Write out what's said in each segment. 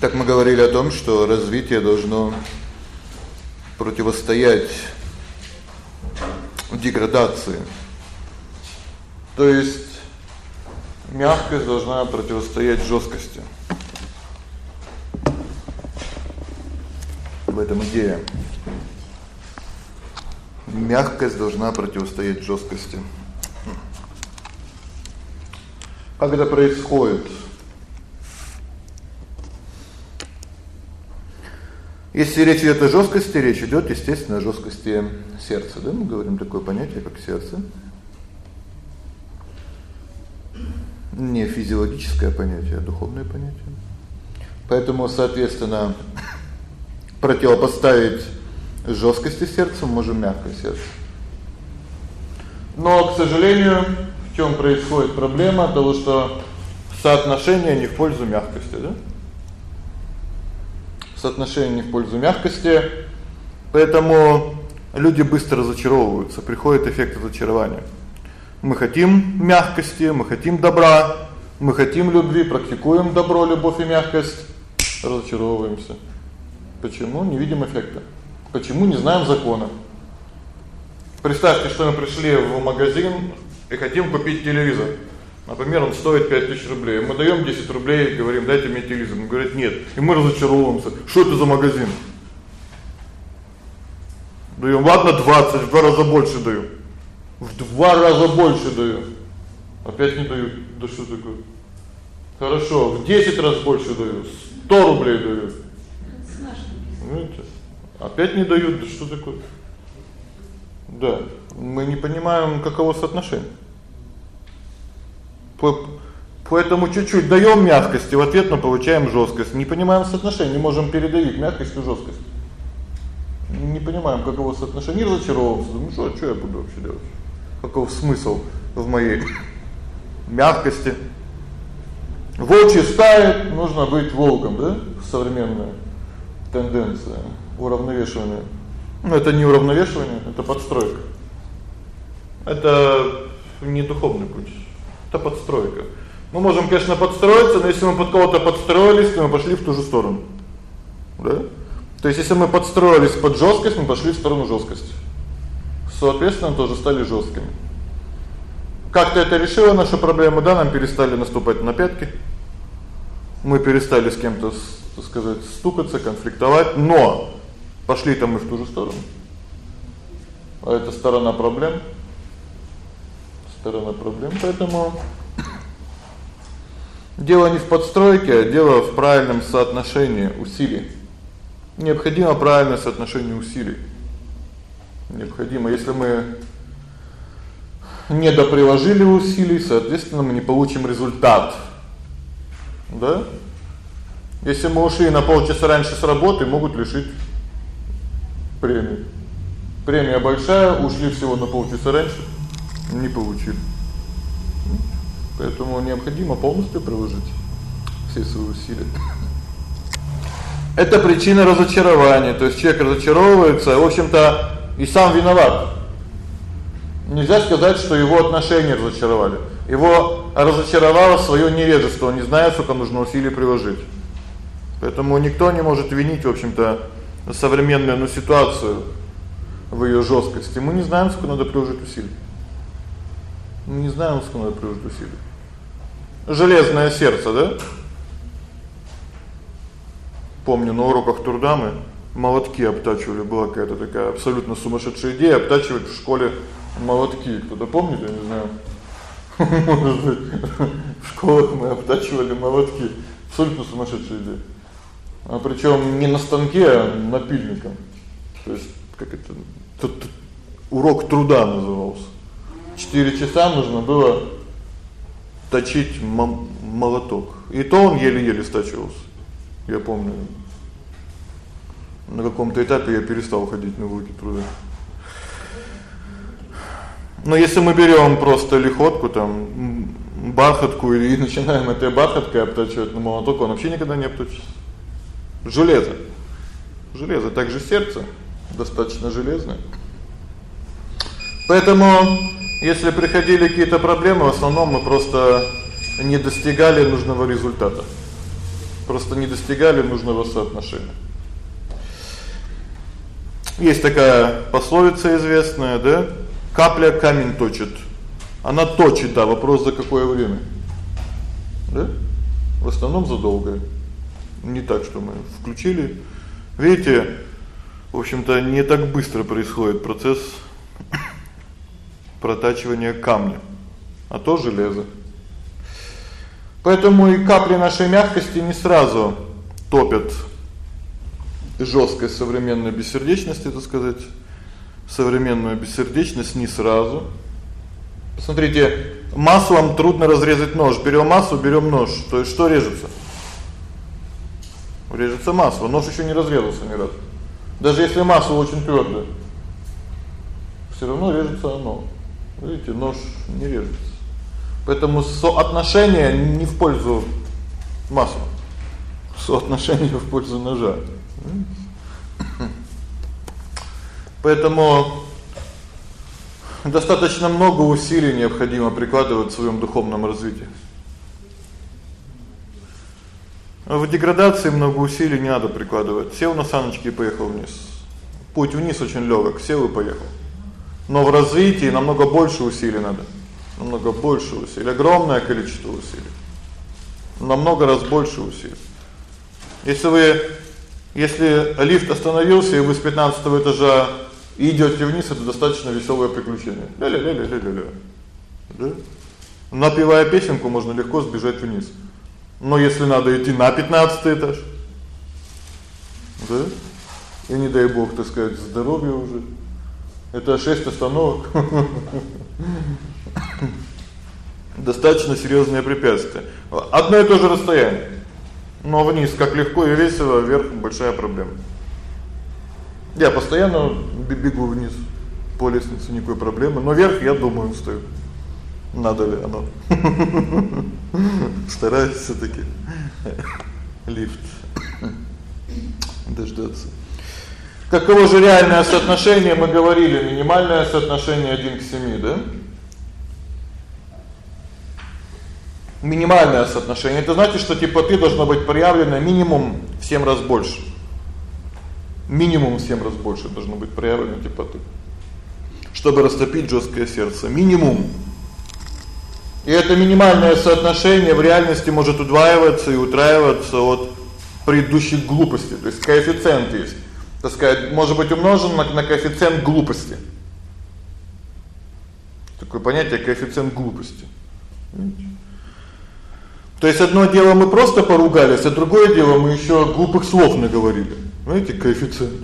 Так мы говорили о том, что развитие должно противостоять деградации. То есть мягкость должна противостоять жёсткости. В этом идея. Мягкость должна противостоять жёсткости. Как это происходит? Если речь идёт о жёсткости, речь идёт, естественно, о жёсткости сердца, да? Мы говорим такое понятие, как сердце. Не физиологическое понятие, а духовное понятие. Поэтому, соответственно, противопоставить жёсткости сердца можем мягкое сердце. Но, к сожалению, в чём происходит проблема? Того, что соотношение не в пользу мягкости, да? Соотношение не в пользу мягкости. Поэтому люди быстро разочаровываются, приходит эффект разочарования. Мы хотим мягкости, мы хотим добра, мы хотим любви, практикуем добро, любовь и мягкость, разочаровываемся. Почему? Не видим эффекта. Почему не знаем закона? Представьте, что мы пришли в магазин и хотим купить телевизор. Например, он стоит 5000 рублей. Мы даём 10 рублей и говорим: "Дайте мне телевизор". Он говорит: "Нет". И мы разочаровываемся. Что это за магазин? Даём, ладно, 20, в два раза больше даю. В два раза больше даю. Опять не дают. Да что такое? Хорошо, в 10 раз больше даю. 100 рублей даю. Видите? Опять не дают. Да что такое? Да. Мы не понимаем, каково соотношение. Поэтому чуть-чуть даём мягкости, в ответ мы получаем жёсткость. Не понимаем соотношение, не можем передавить мягкость и жёсткость. Не понимаем, каково соотношение, разочаровываемся. Думаю, что что я буду вообще делать? Каков смысл в моей мягкости? Волчья стая нужно быть волком, да? Современная тенденция уравновешивание. Ну это не уравновешивание, это подстройка. Это не духовный путь. Это подстройка. Мы можем, конечно, подстроиться, но если мы под кого-то подстроились, то мы пошли в ту же сторону. Да? То есть если мы подстроились под жёсткость, мы пошли в сторону жёсткости. Соответственно, тоже стали жёсткими. Как-то это решило нашу проблему, да, нам перестали наступать на пятки. Мы перестали с кем-то, так сказать, стукаться, конфликтовать, но пошли-то мы в ту же сторону. А это сторона проблем сторона проблем. Поэтому дело не в подстройке, а дело в правильном соотношении усилий. Необходимо правильное соотношение усилий. Необходимо, если мы не доприложили усилий, соответственно, мы не получим результат. Да? Если мы ушли на полчаса раньше с работы, могут лишить премии. Премия большая, ушли всего на полчаса раньше не получили. Поэтому необходимо полностью приложить все свои усилия. Это причина разочарования, то есть человек разочаровывается, в общем-то, и сам виноват. Нельзя сказать, что его отношения разочаровали. Его разочаровало своё невежество, он не знает, сколько нужно усилий приложить. Поэтому никто не может винить, в общем-то, современную ну ситуацию в её жёсткости. Мы не знаем, сколько надо приложить усилий. Мы не знаем, надо приложить усилий. Железное сердце, да? Помню, на уроках труда мы молотки обтачивали, была какая-то такая абсолютно сумасшедшая идея обтачивать в школе молотки. Кто-то помнит, я не знаю. Может быть, в школах мы обтачивали молотки. Абсолютно сумасшедшая идея. А причём не на станке, а напильником. То есть как это тут урок труда назывался. 4 часа нужно было точить молоток. И то он еле-еле стачивался. Я помню. На каком-то этапе я перестал ходить на уроки труда. Но если мы берём просто лихотку там бархатку и начинаем этой бархаткой обтачивать на молоток, он вообще никогда не обточится. Железо. Железо также сердце достаточно железное. Поэтому если приходили какие-то проблемы, в основном мы просто не достигали нужного результата. просто не достигали нужного соотношения. Есть такая пословица известная, да? Капля камень точит. Она точит, да, вопрос за какое время. Да? В основном за долгое. Не так, что мы включили. Видите, в общем-то, не так быстро происходит процесс протачивания камня, а то железо. Поэтому и капли нашей мягкости не сразу топят жёсткость современной бессердечности, так сказать. Современную бессердечность не сразу. Посмотрите, маслом трудно разрезать нож. Берём масло, берём нож. То есть что режется? Режется масло. Нож ещё не разрезался ни разу. Даже если масло очень твёрдое, всё равно режется оно. Видите, нож не режется. Поэтому соотношение не в пользу масла. Соотношение в пользу ножа. Поэтому достаточно много усилий необходимо прикладывать в своём духовном развитии. В деградации много усилий не надо прикладывать. Сел на саночки и поехал вниз. Путь вниз очень лёгок, сел и поехал. Но в развитии намного больше усилий надо. Намного больше усилий, огромное количество усилий. Намного раз больше усилий. Если вы если лифт остановился и вы с 15 этажа идёте вниз, это достаточно весёлое приключение. Ля-ля-ля-ля-ля-ля. Да? Напевая песенку, можно легко сбежать вниз. Но если надо идти на 15 этаж, да? И не дай бог, так сказать, здоровье уже. Это 6 остановок. Достаточно серьёзное препятствие. Одно и то же расстояние. Но вниз как легко и весело, вверх большая проблема. Я постоянно бегу вниз по лестнице никакой проблемы, но вверх я думаю, стою. Надо ли оно? Стараюсь всё-таки лифт дождаться. Каково же реальное соотношение, мы говорили, минимальное соотношение 1 к 7, да? Минимальное соотношение это значит, что теплоты должно быть проявлено минимум в 7 раз больше. Минимум в 7 раз больше должно быть проявлено теплоты. Чтобы растопить жёсткое сердце, минимум и это минимальное соотношение в реальности может удваиваться и утраиваться от предыдущих глупостей. То есть коэффициент есть. Так сказать, может быть умножен на, на коэффициент глупости. Такое понятие коэффициент глупости. То есть одно дело мы просто поругались, а другое дело мы ещё глупых слов наговорили. Знаете, коэффициент.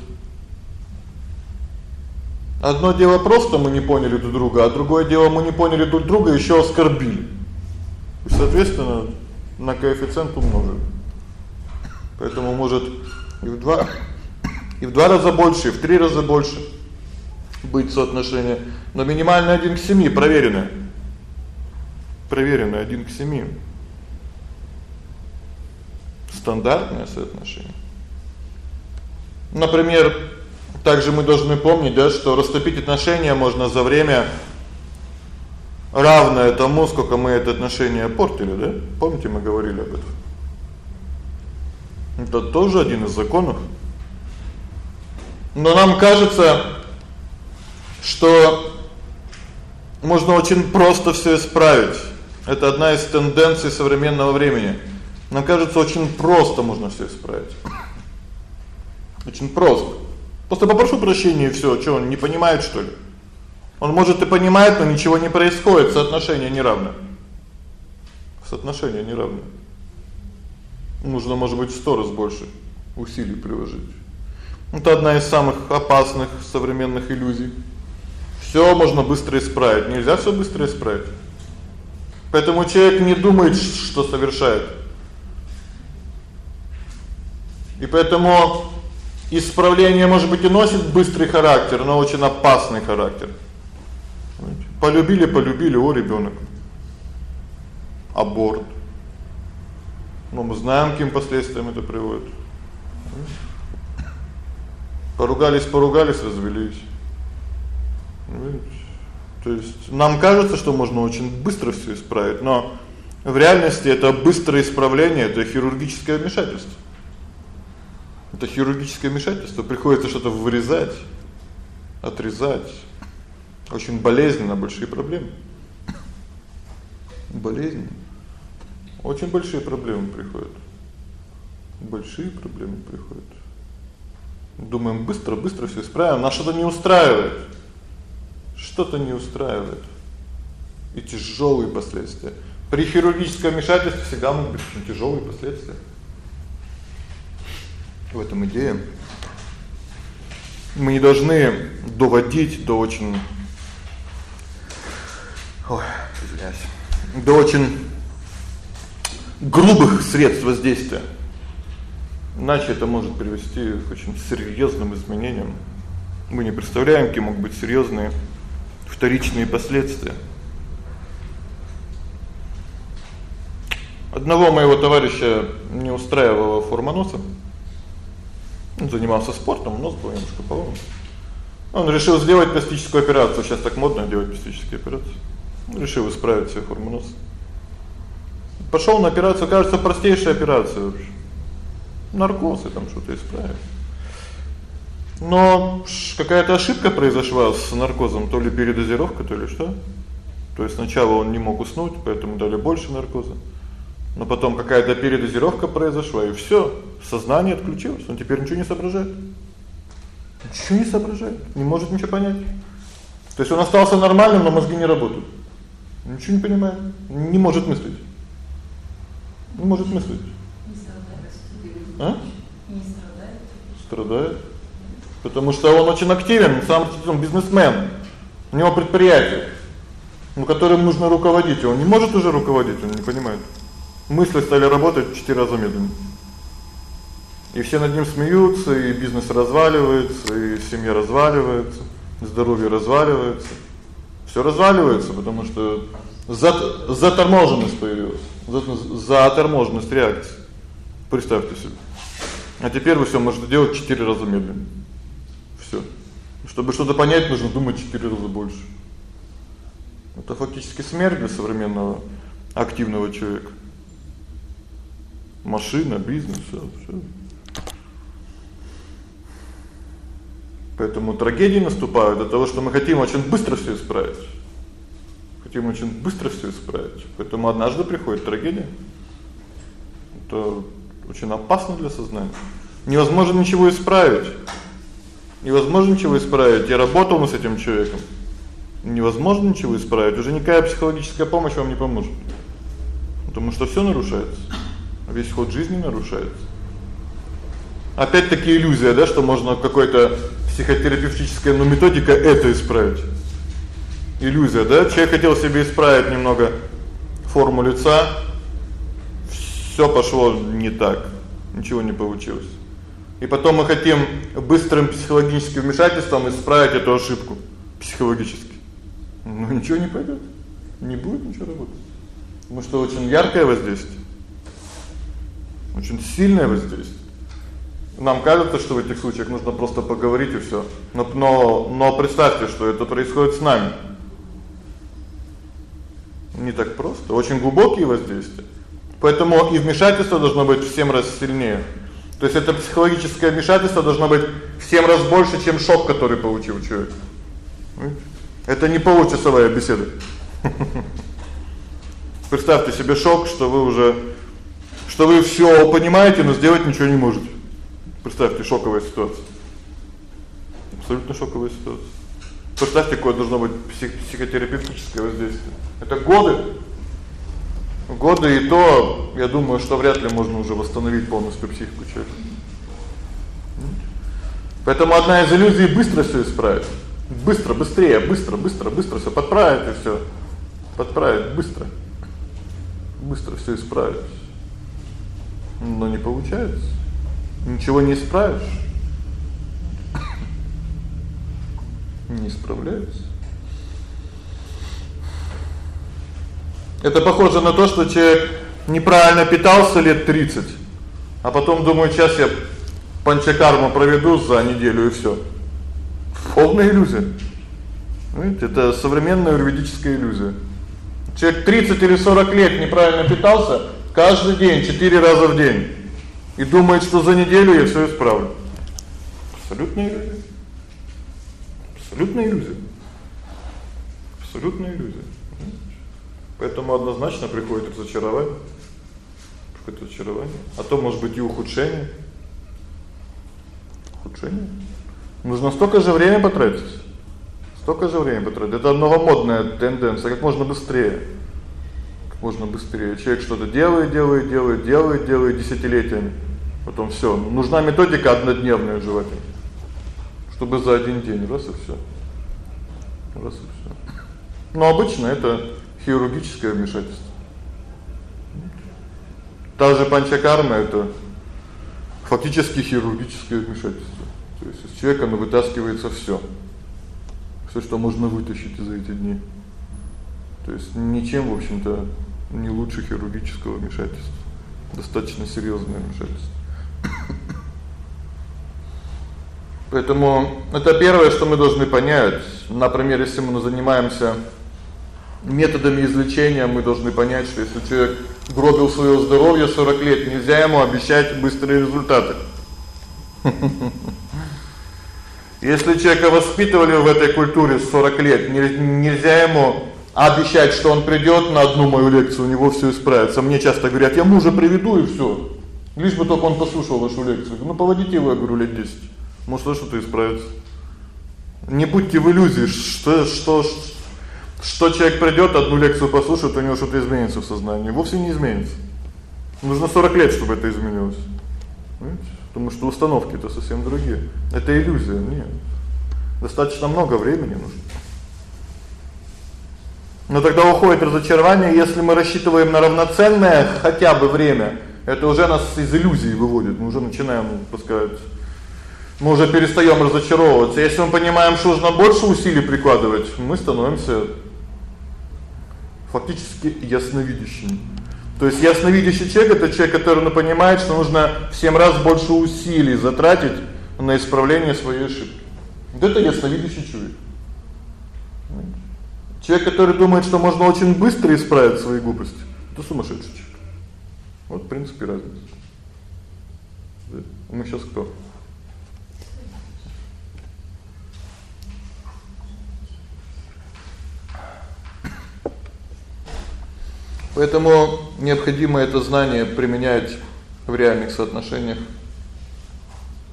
Одно дело просто мы не поняли друг друга, а другое дело мы не поняли друг друга, ещё оскорбили. И, соответственно, на коэффициент умножили. Поэтому может и в два и в два раза больше, и в три раза больше быть соотношение, но минимально 1 к 7 проверено. Проверено 1 к 7. Стандартное соотношение. Например, также мы должны помнить, да, что растопить отношения можно за время равное тому, сколько мы это отношение портили, да? Помните, мы говорили об этом. Это тоже один из законов. Но нам кажется, что можно очень просто всё исправить. Это одна из тенденций современного времени. Нам кажется, очень просто можно всё исправить. Очень просто. Просто попрошу прощения и всё, что он не понимает, что ли? Он может и понимает, но ничего не происходит, соотношение неравно. Соотношение неравно. Нужно, может быть, в 100 раз больше усилий приложить. Это одна из самых опасных современных иллюзий. Всё можно быстро исправить. Нельзя всё быстро исправить. Поэтому человек не думает, что совершает. И поэтому Исправление, может быть, и носит быстрый характер, но очень опасный характер. Полюбили, полюбили, о, ребёнок. Аборт. Но мы знаем, каким последствиям это приводит. Поругались, поругались, развелись. То есть нам кажется, что можно очень быстро всё исправить, но В реальности это быстрое исправление, это хирургическое вмешательство. Это хирургическое вмешательство, приходится что-то вырезать, отрезать. Очень болезненно, большие проблемы. Болезнь. Очень большие проблемы приходят. Большие проблемы приходят. Думаем, быстро, быстро всё исправим, нас что-то не устраивает. Что-то не устраивает. И тяжёлые последствия. При хирургическом вмешательстве всегда могут быть тяжёлые последствия. В этом идея. Мы не должны доводить до очень Ой, извиняюсь. До очень грубых средств воздействия. Иначе это может привести к очень серьёзным изменениям. Мы не представляем, какие могут быть серьёзные вторичные последствия. Одного моего товарища не устраивала форма носа. Он занимался спортом, нос был немножко поломан. Он решил сделать пластическую операцию. Сейчас так модно делать пластические операции. Решил исправить свою форму носа. Пошёл на операцию, кажется, простейшая операция вообще. Наркоз и там что-то исправить. Но какая-то ошибка произошла с наркозом, то ли передозировка, то ли что. То есть сначала он не мог уснуть, поэтому дали больше наркоза. Но потом какая-то передозировка произошла, и всё, сознание отключилось. Он теперь ничего не соображает. Ничего не соображает, не может ничего понять. То есть он остался нормальным, но мозги не работают. Ничего не понимает, не может мыслить. Не может мыслить. А? Не страдает. Страдает. Потому что он очень активен, сам он бизнесмен. У него предприятие, ну которым нужно руководить, он не может уже руководить, он не понимает. Мысли стали работать в 4 раза медленнее. И все над ним смеются, и бизнес разваливается, и семья разваливается, здоровье разваливается. Всё разваливается, потому что за заторможенность появилась. Заторможенность реакции. Представьте себе. А теперь вы всё можете делать 4 раза медленнее. Всё. Чтобы что-то понять, нужно думать 4 раза больше. Это фактически смерть для современного активного человека. Машина, бизнес, всё. Поэтому трагедии наступают от того, что мы хотим очень быстро всё исправить. Хотим очень быстро всё исправить. Поэтому однажды приходит трагедия. Это очень опасно для сознания. Невозможно ничего исправить. Невозможно ничего исправить. Я работал с этим человеком. Невозможно ничего исправить. Уже никакая психологическая помощь вам не поможет. Потому что всё нарушается. Весь ход жизни нарушается. Опять-таки иллюзия, да, что можно какой-то психотерапевтическая ну методика это исправить. Иллюзия, да? Человек хотел себе исправить немного форму лица. Всё пошло не так. Ничего не получилось. И потом мы хотим быстрым психологическим вмешательством исправить эту ошибку психологически. Ну ничего не пойдёт. Не будет ничего работать. Потому что очень яркое воздействие. Очень сильное воздействие. Нам кажется, что в этих случаях нужно просто поговорить и всё. Но но но представьте, что это происходит с нами. Не так просто, очень глубокие воздействия. Поэтому и вмешательство должно быть в 7 раз сильнее. То есть это психологическое вмешательство должно быть в 7 раз больше, чем шок, который получил человек. Это не получасовая беседа. Представьте себе шок, что вы уже что вы всё понимаете, но сделать ничего не можете. Представьте шоковая ситуация. Абсолютно шоковая ситуация. Представьте, какое должно быть псих психотерапевтическое воздействие. Это годы. Годы и то, я думаю, что вряд ли можно уже восстановить полностью психику человека. Поэтому одна из иллюзий быстро всё исправить. Быстро, быстрее, быстро, быстро, быстро всё подправить и всё. Подправить быстро. Быстро всё исправить. Но не получается. Ничего не исправишь. Не справляется. Это похоже на то, что человек неправильно питался лет 30, а потом думает: "Сейчас я панчакарму проведу за неделю и всё". Полная иллюзия. Видите, это современная юридическая иллюзия. Человек 30 или 40 лет неправильно питался, каждый день, 4 раза в день. И думает, что за неделю я всё исправлю. Абсолютная иллюзия. Абсолютная иллюзия. Абсолютная иллюзия. Поэтому однозначно приходит разочарование. Приходит разочарование, а то может быть и ухудшение. Ухудшение. Нужно столько же времени потратить. Столько же времени потратить. Это новомодная тенденция, как можно быстрее. Как можно быстрее. Человек что-то делает, делает, делает, делает, делает десятилетиями. Потом всё, нужна методика однодневная желательно. Чтобы за один день раз и всё. Раз и всё. Но обычно это хирургическое вмешательство. Та же панчакарма это фактически хирургическое вмешательство. То есть из человека ну вытаскивается всё. Всё, что можно вытащить за эти дни. То есть ничем, в общем-то, не лучше хирургического вмешательства. Достаточно серьёзное вмешательство. Поэтому это первое, что мы должны понять. Например, если мы занимаемся методами излечения, мы должны понять, что если человек гробил своё здоровье 40 лет, нельзя ему обещать быстрые результаты. Если человека воспитывали в этой культуре 40 лет, нельзя ему обещать, что он придёт на одну мою лекцию, у него всё исправится. Мне часто говорят: "Я мужа приведу и всё". Лишь бы только он послушал вашу лекцию. Ну поводите его, я говорю, лет 10. Может, что-то исправится. Не будьте в иллюзии, что что что человек придёт, одну лекцию послушает, у него что-то изменится в сознании. Вовсе не изменится. Нужно 40 лет, чтобы это изменилось. Понимаете? Потому что установки это совсем другие. Это иллюзия, нет. Достаточно много времени нужно. Но тогда уходит разочарование, если мы рассчитываем на равноценное хотя бы время. Это уже нас из иллюзии выводит. Мы уже начинаем, так мы уже перестаём разочаровываться. Если мы понимаем, что нужно больше усилий прикладывать, мы становимся фактически ясновидящими. То есть ясновидящий человек это человек, который ну понимает, что нужно в 7 раз больше усилий затратить на исправление своей ошибки. Вот это ясновидящий человек. Человек, который думает, что можно очень быстро исправить свои глупости, это сумасшедший человек. Вот, в принципе, разница. Мы сейчас кто? Поэтому необходимо это знание применять в реальных соотношениях.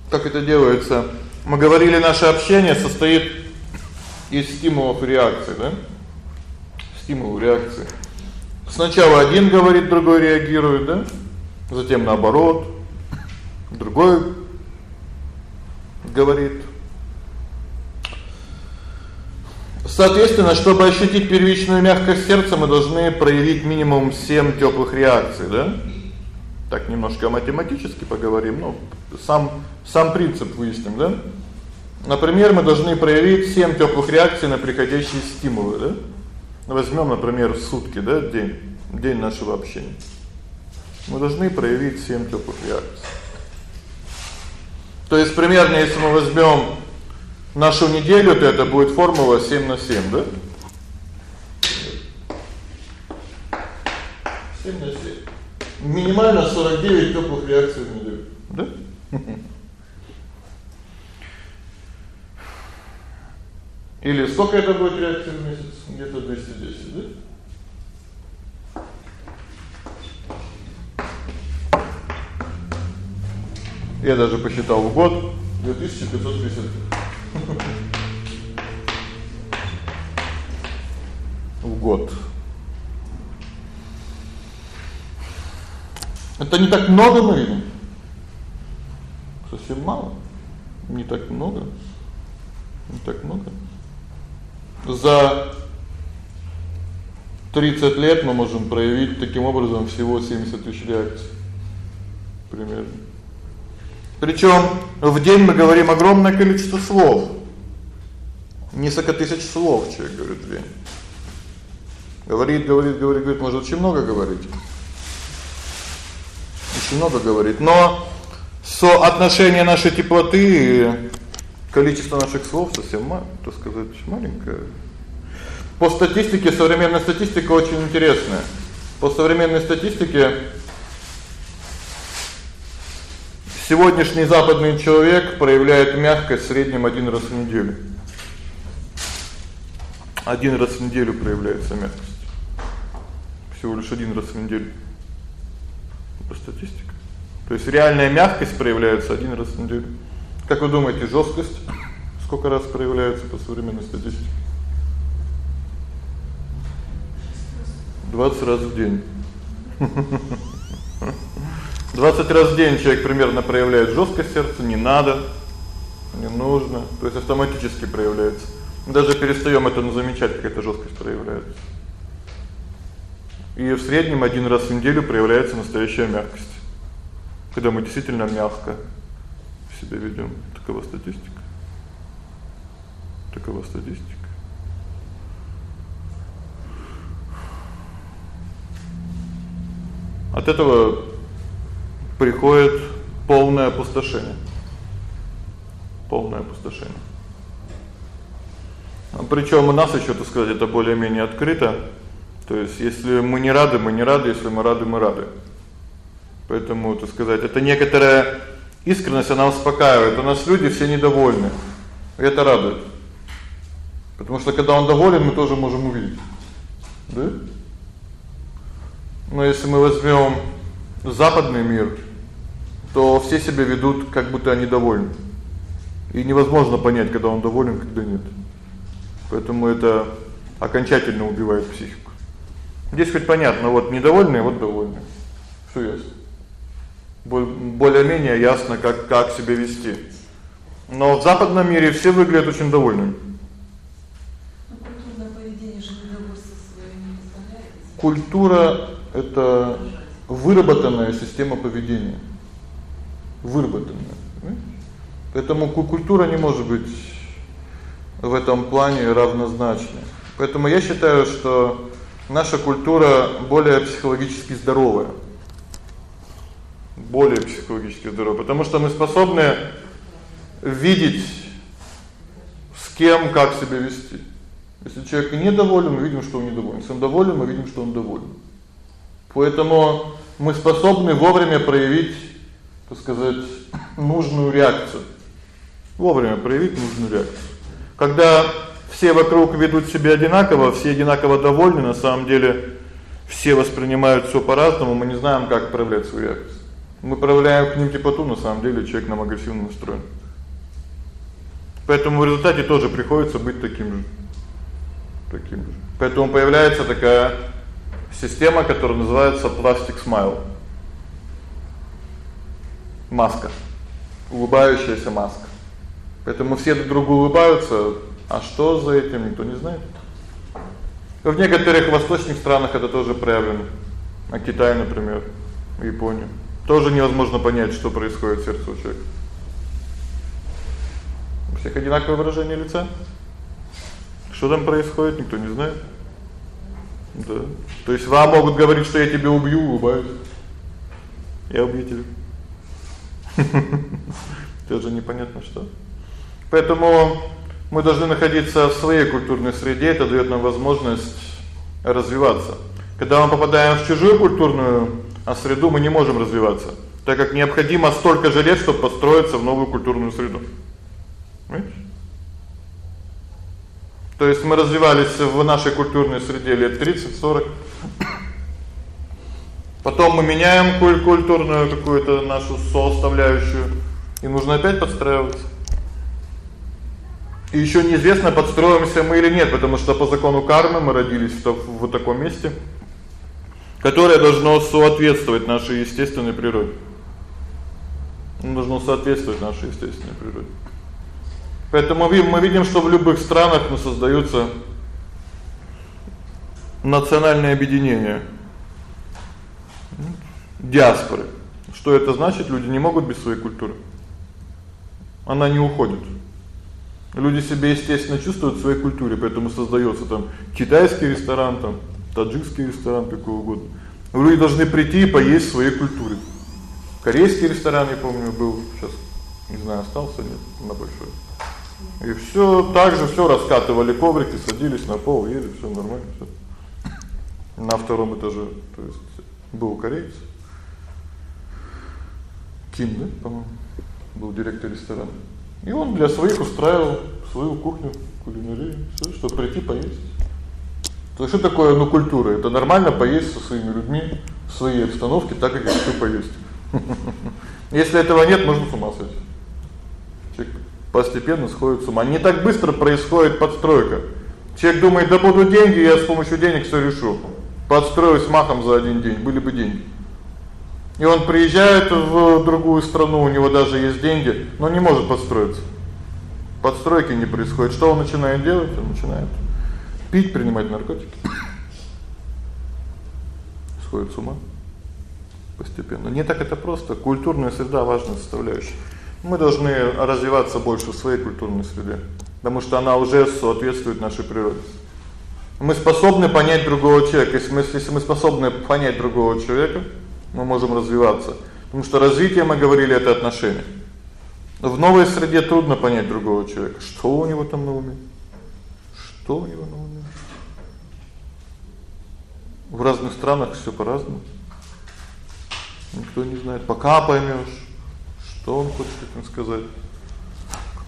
Как это делается? Мы говорили, наше общение состоит из стимулов и реакций, да? Стимул, реакции. Сначала один говорит, другой реагирует, да? Затем наоборот. Другой говорит. Соответственно, чтобы ощутить первичную мягкость сердца, мы должны проявить минимум 7 тёплых реакций, да? Так немножко математически поговорим, ну, сам сам принцип выясним, да? Например, мы должны проявить 7 тёплых реакций на приходящие стимулы, да? Возьмём, например, сутки, да, день, день нашего общения. Мы должны проявить 7 тёплых реакций. То есть примерно, если мы возьмём нашу неделю, то это будет формула 7 на 7, да? 7 на 7. Минимально 49 тёплых реакций в неделю, да? Или сколько это будет реакций в месяц? Где-то 210, да? Я даже посчитал в год 2550. В год. Это не так много, мы видим. Совсем мало. Не так много. Не так много. За 30 лет мы можем проявить таким образом всего 70 тысяч реакций. Примерно. Причём в день мы говорим огромное количество слов. Несколько тысяч слов человек говорит в день. Говорит, говорит, говорит, говорит, может очень много говорить. Очень много говорит, но соотношение нашей теплоты и количество наших слов совсем, так сказать, маленькое. По статистике, современная статистика очень интересная. По современной статистике сегодняшний западный человек проявляет мягкость в среднем один раз в неделю. Один раз в неделю проявляется мягкость. Всего лишь один раз в неделю. По статистике. То есть реальная мягкость проявляется один раз в неделю. Как вы думаете, жёсткость сколько раз проявляется по современной статистике? 20 раз в день. 20 раз в день человек примерно проявляет жёсткость сердца, не надо, не нужно, то есть автоматически проявляется. Мы даже перестаём это замечать, как эта жёсткость проявляется. И в среднем один раз в неделю проявляется настоящая мягкость. Когда мы действительно мягко себя ведём. Такова статистика. Такова статистика. От этого приходит полное опустошение. Полное опустошение. А причём у нас ещё, так сказать, это более-менее открыто. То есть если мы не рады, мы не рады, если мы рады, мы рады. Поэтому, так сказать, это некоторая искренность она успокаивает. У нас люди все недовольны. И это радует. Потому что когда он доволен, мы тоже можем увидеть. Да? Но если мы возьмём западный мир, то все себя ведут, как будто они довольны. И невозможно понять, когда он доволен, когда нет. Поэтому это окончательно убивает психику. Здесь хоть понятно, вот недовольные, вот довольные. Всё ясно. Более-менее ясно, как как себя вести. Но в западном мире все выглядят очень довольными. Культура это выработанная система поведения. Выработанная, Поэтому культура не может быть в этом плане равнозначной. Поэтому я считаю, что наша культура более психологически здоровая. Более психологически здоровая, потому что мы способны видеть с кем как себя вести. Если человек недоволен, мы видим, что он недоволен. Если он доволен, мы видим, что он доволен. Поэтому мы способны вовремя проявить, так сказать, нужную реакцию. Вовремя проявить нужную реакцию. Когда все вокруг ведут себя одинаково, все одинаково довольны, на самом деле все воспринимают всё по-разному, мы не знаем, как проявлять свою реакцию. Мы проявляем к ним теплоту, на самом деле человек нам агрессивно настроен. Поэтому в результате тоже приходится быть таким же. Таким же. Поэтому появляется такая система, которая называется Plastic Smile. Маска. Улыбающаяся маска. Поэтому все друг другу улыбаются, а что за этим никто не знает. В некоторых восточных странах это тоже проявлено. А Китай, например, Япония. Тоже невозможно понять, что происходит в сердце у человека. У всех одинаковое выражение лица. Что там происходит, никто не знает. Да. То есть вам могут говорить, что я тебя убью, улыбаюсь. Я убью тебя. Тоже непонятно что. Поэтому мы должны находиться в своей культурной среде, это даёт нам возможность развиваться. Когда мы попадаем в чужую культурную среду, мы не можем развиваться, так как необходимо столько же лет, чтобы построиться в новую культурную среду. Понимаете? То есть мы развивались в нашей культурной среде лет 30-40. Потом мы меняем культурную какую-то нашу составляющую, и нужно опять подстраиваться. И ещё неизвестно, подстроимся мы или нет, потому что по закону кармы мы родились в, в таком месте, которое должно соответствовать нашей естественной природе. Оно должно соответствовать нашей естественной природе. Поэтому мы видим, что в любых странах ну создаются национальные объединения. Диаспоры. Что это значит? Люди не могут без своей культуры. Она не уходит. Люди себя естественно чувствуют в своей культуре, поэтому создаётся там китайский ресторан, там таджикский ресторан, какой угодно. Люди должны прийти и поесть в своей культуре. Корейский ресторан, я помню, был сейчас, не знаю, остался нет, на большой. И всё так же всё раскатывали коврики, садились на пол, ели, всё нормально, всё. На втором этаже, то есть был кореец. Ким, да, по-моему, был директор ресторана. И он для своих устраивал свою кухню, кулинарию, всё, чтобы прийти поесть. То что такое, ну, культура? Это нормально поесть со своими людьми в своей обстановке, так как я хочу поесть. Если этого нет, можно с ума сойти. Человек постепенно сходит с ума. Не так быстро происходит подстройка. Человек думает: "Да будут деньги, я с помощью денег всё решу". Подстроюсь махом за один день, были бы деньги. И он приезжает в другую страну, у него даже есть деньги, но не может подстроиться. Подстройки не происходит. Что он начинает делать? Он начинает пить, принимать наркотики. Сходит с ума постепенно. Не так это просто. Культурная среда важная составляющая. Мы должны развиваться больше в своей культурной среде, потому что она уже соответствует нашей природе. Мы способны понять другого человека. Если мы если мы способны понять другого человека, мы можем развиваться. Потому что развитие, мы говорили, это отношения. В новой среде трудно понять другого человека. Что у него там на уме? Что у него на уме? В разных странах всё по-разному. Никто не знает, пока поймёшь, что он хочет этим сказать.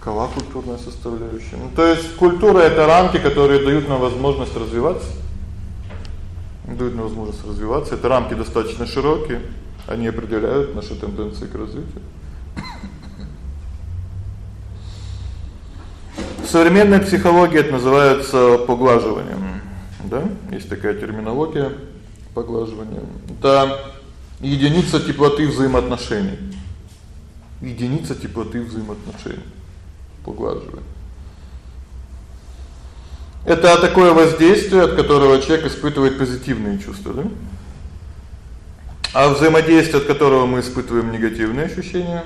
Какова культурная составляющая? Ну, то есть культура это рамки, которые дают нам возможность развиваться. Дают нам возможность развиваться. Это рамки достаточно широкие, они определяют наши тенденции к развитию. В современной психологии это называется поглаживанием. Да? Есть такая терминология поглаживание. Это единица теплоты взаимоотношений. Единица теплоты взаимоотношений. Поглаживание. Это такое воздействие, от которого человек испытывает позитивные чувства, да? А взаимодействие, от которого мы испытываем негативные ощущения,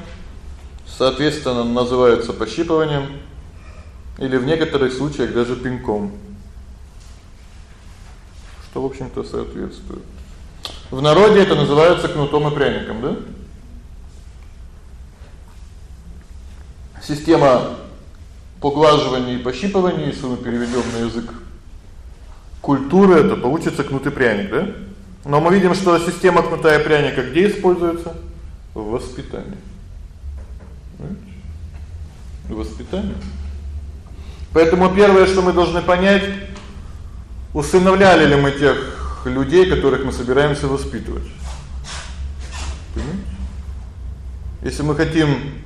соответственно, называется пощипыванием или в некоторых случаях даже пинком. Что, в общем-то, соответствует. В народе это называется кнутом и пряником, да? Система поглаживания и пощипывания, если мы переведём на язык культуры, это получится кнут и пряник, да? Но мы видим, что система кнута и пряника где используется? В воспитании. В воспитании. Поэтому первое, что мы должны понять, усыновляли ли мы тех людей, которых мы собираемся воспитывать. Понимаете? Если мы хотим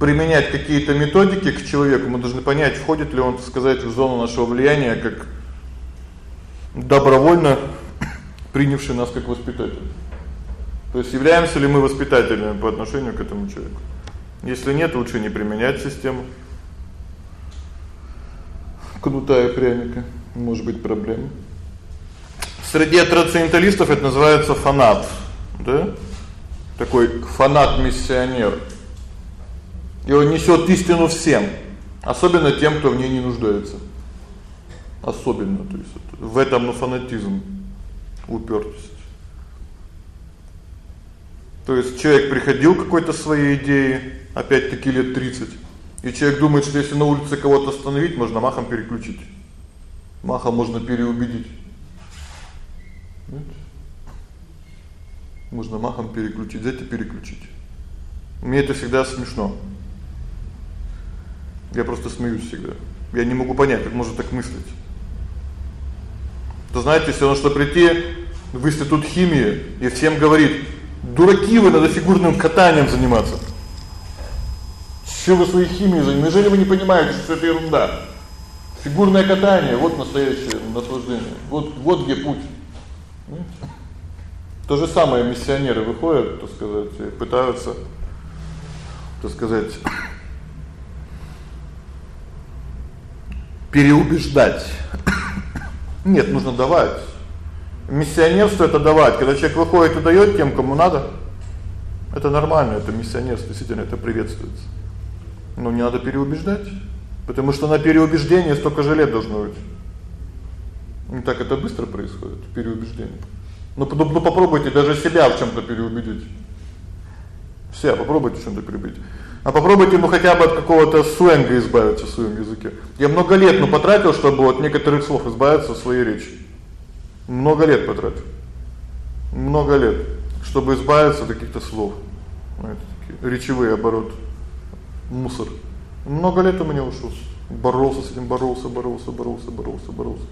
применять какие-то методики к человеку, мы должны понять, входит ли он, так сказать, в зону нашего влияния как добровольно принявший нас как воспитатель. То есть являемся ли мы воспитателями по отношению к этому человеку? Если нет, лучше не применять систему. Кнута и пряника, может быть, проблема. Среди трансценденталистов это называется фанат, да? Такой фанат-миссионер. И он несёт истину всем, особенно тем, кто в ней не нуждается. Особенно, то есть в этом ну фанатизм, упёртость. То есть человек приходил какой-то своей идее, опять-таки лет 30, и человек думает, что если на улице кого-то остановить, можно махом переключить. Махом можно переубедить. Можно махом переключить, взять и переключить. Мне это всегда смешно. Я просто смеюсь всегда. Я не могу понять, как можно так мыслить. То знаете, если он что прийти в институт химии и всем говорит: "Дураки вы, надо фигурным катанием заниматься". Что вы своей химией занимаетесь? Неужели вы не понимаете, что это ерунда? Фигурное катание вот настоящее наслаждение. Вот вот где путь. То же самое миссионеры выходят, так сказать, пытаются так сказать переубеждать. Нет, нужно давать. Миссионерство это давать. Когда человек выходит и даёт тем, кому надо, это нормально, это миссионерство, действительно это приветствуется. Но не надо переубеждать, потому что на переубеждение столько же лет должно быть. Не так это быстро происходит, переубеждение. Ну, ну попробуйте даже себя в чём-то переубедить. Все, попробуйте чем-то перебить. А попробуйте ну хотя бы от какого-то сленга избавиться в своем языке. Я много лет ну потратил, чтобы от некоторых слов избавиться в своей речи. Много лет потратил. Много лет, чтобы избавиться от каких-то слов. Знаете, такие речевые обороты. Мусор. Много лет у меня ушло. Боролся с этим, боролся, боролся, боролся, боролся, боролся.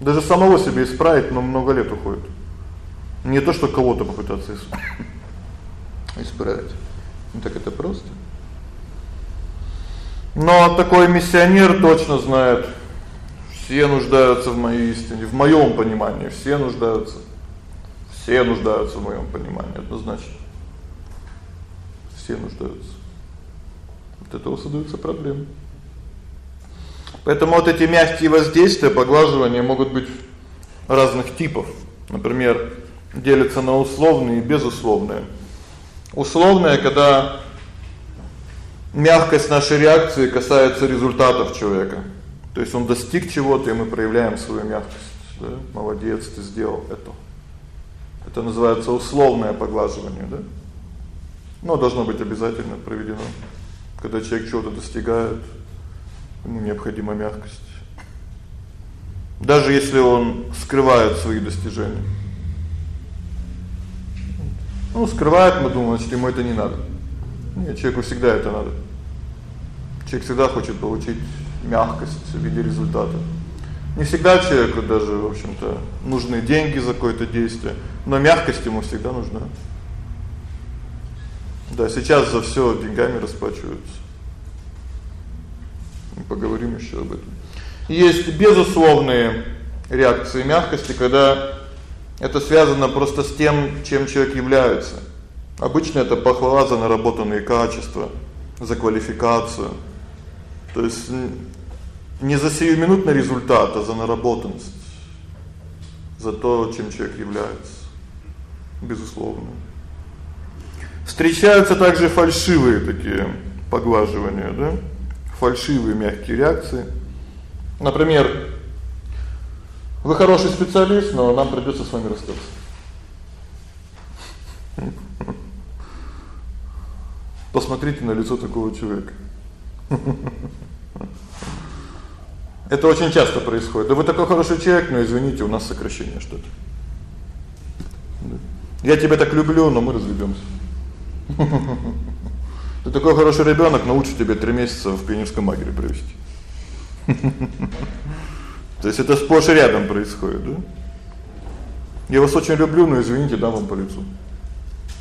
Даже самого себе исправить, но много лет уходит. Не то, что кого-то попытаться исправить. Ну так это просто. Но такой миссионер точно знает, все нуждаются в моей истине, в моём понимании, все нуждаются. Все нуждаются в моём понимании, однозначно. Все нуждаются. Вот это создаются проблемы. Поэтому вот эти мягкие воздействия, поглаживания могут быть разных типов. Например, делятся на условные и безусловные. Условные, когда мягкость нашей реакции касается результатов человека. То есть он достиг чего-то, и мы проявляем свою мягкость, да? Молодец, ты сделал это. Это называется условное поглаживание, да? Но должно быть обязательно проведено. Когда человек чего-то достигает, ему необходима мягкость. Даже если он скрывает свои достижения. Ну, скрывает, мы думаем, что ему это не надо. Нет, человеку всегда это надо. Человек всегда хочет получить мягкость в виде результата. Не всегда человеку даже, в общем-то, нужны деньги за какое-то действие, но мягкость ему всегда нужна. Да, сейчас за всё деньгами расплачиваются. Мы поговорим ещё об этом. Есть безусловные реакции мягкости, когда это связано просто с тем, чем человек является. Обычно это похвала за наработанные качества, за квалификацию. То есть не за сиюминутный результат, а за наработанность. За то, чем человек является. Безусловно. Встречаются также фальшивые такие поглаживания, да? Фальшивые мягкие реакции. Например, вы хороший специалист, но нам придётся с вами расстаться. Посмотрите на лицо такого человека. Это очень часто происходит. Да вы такой хороший человек, но извините, у нас сокращение что-то. Я тебя так люблю, но мы разведёмся. Ты такой хороший ребёнок, научу тебя 3 месяца в пионерском лагере провести. То есть это сплошь и рядом происходит, да? Я вас очень люблю, но извините, дам вам по лицу.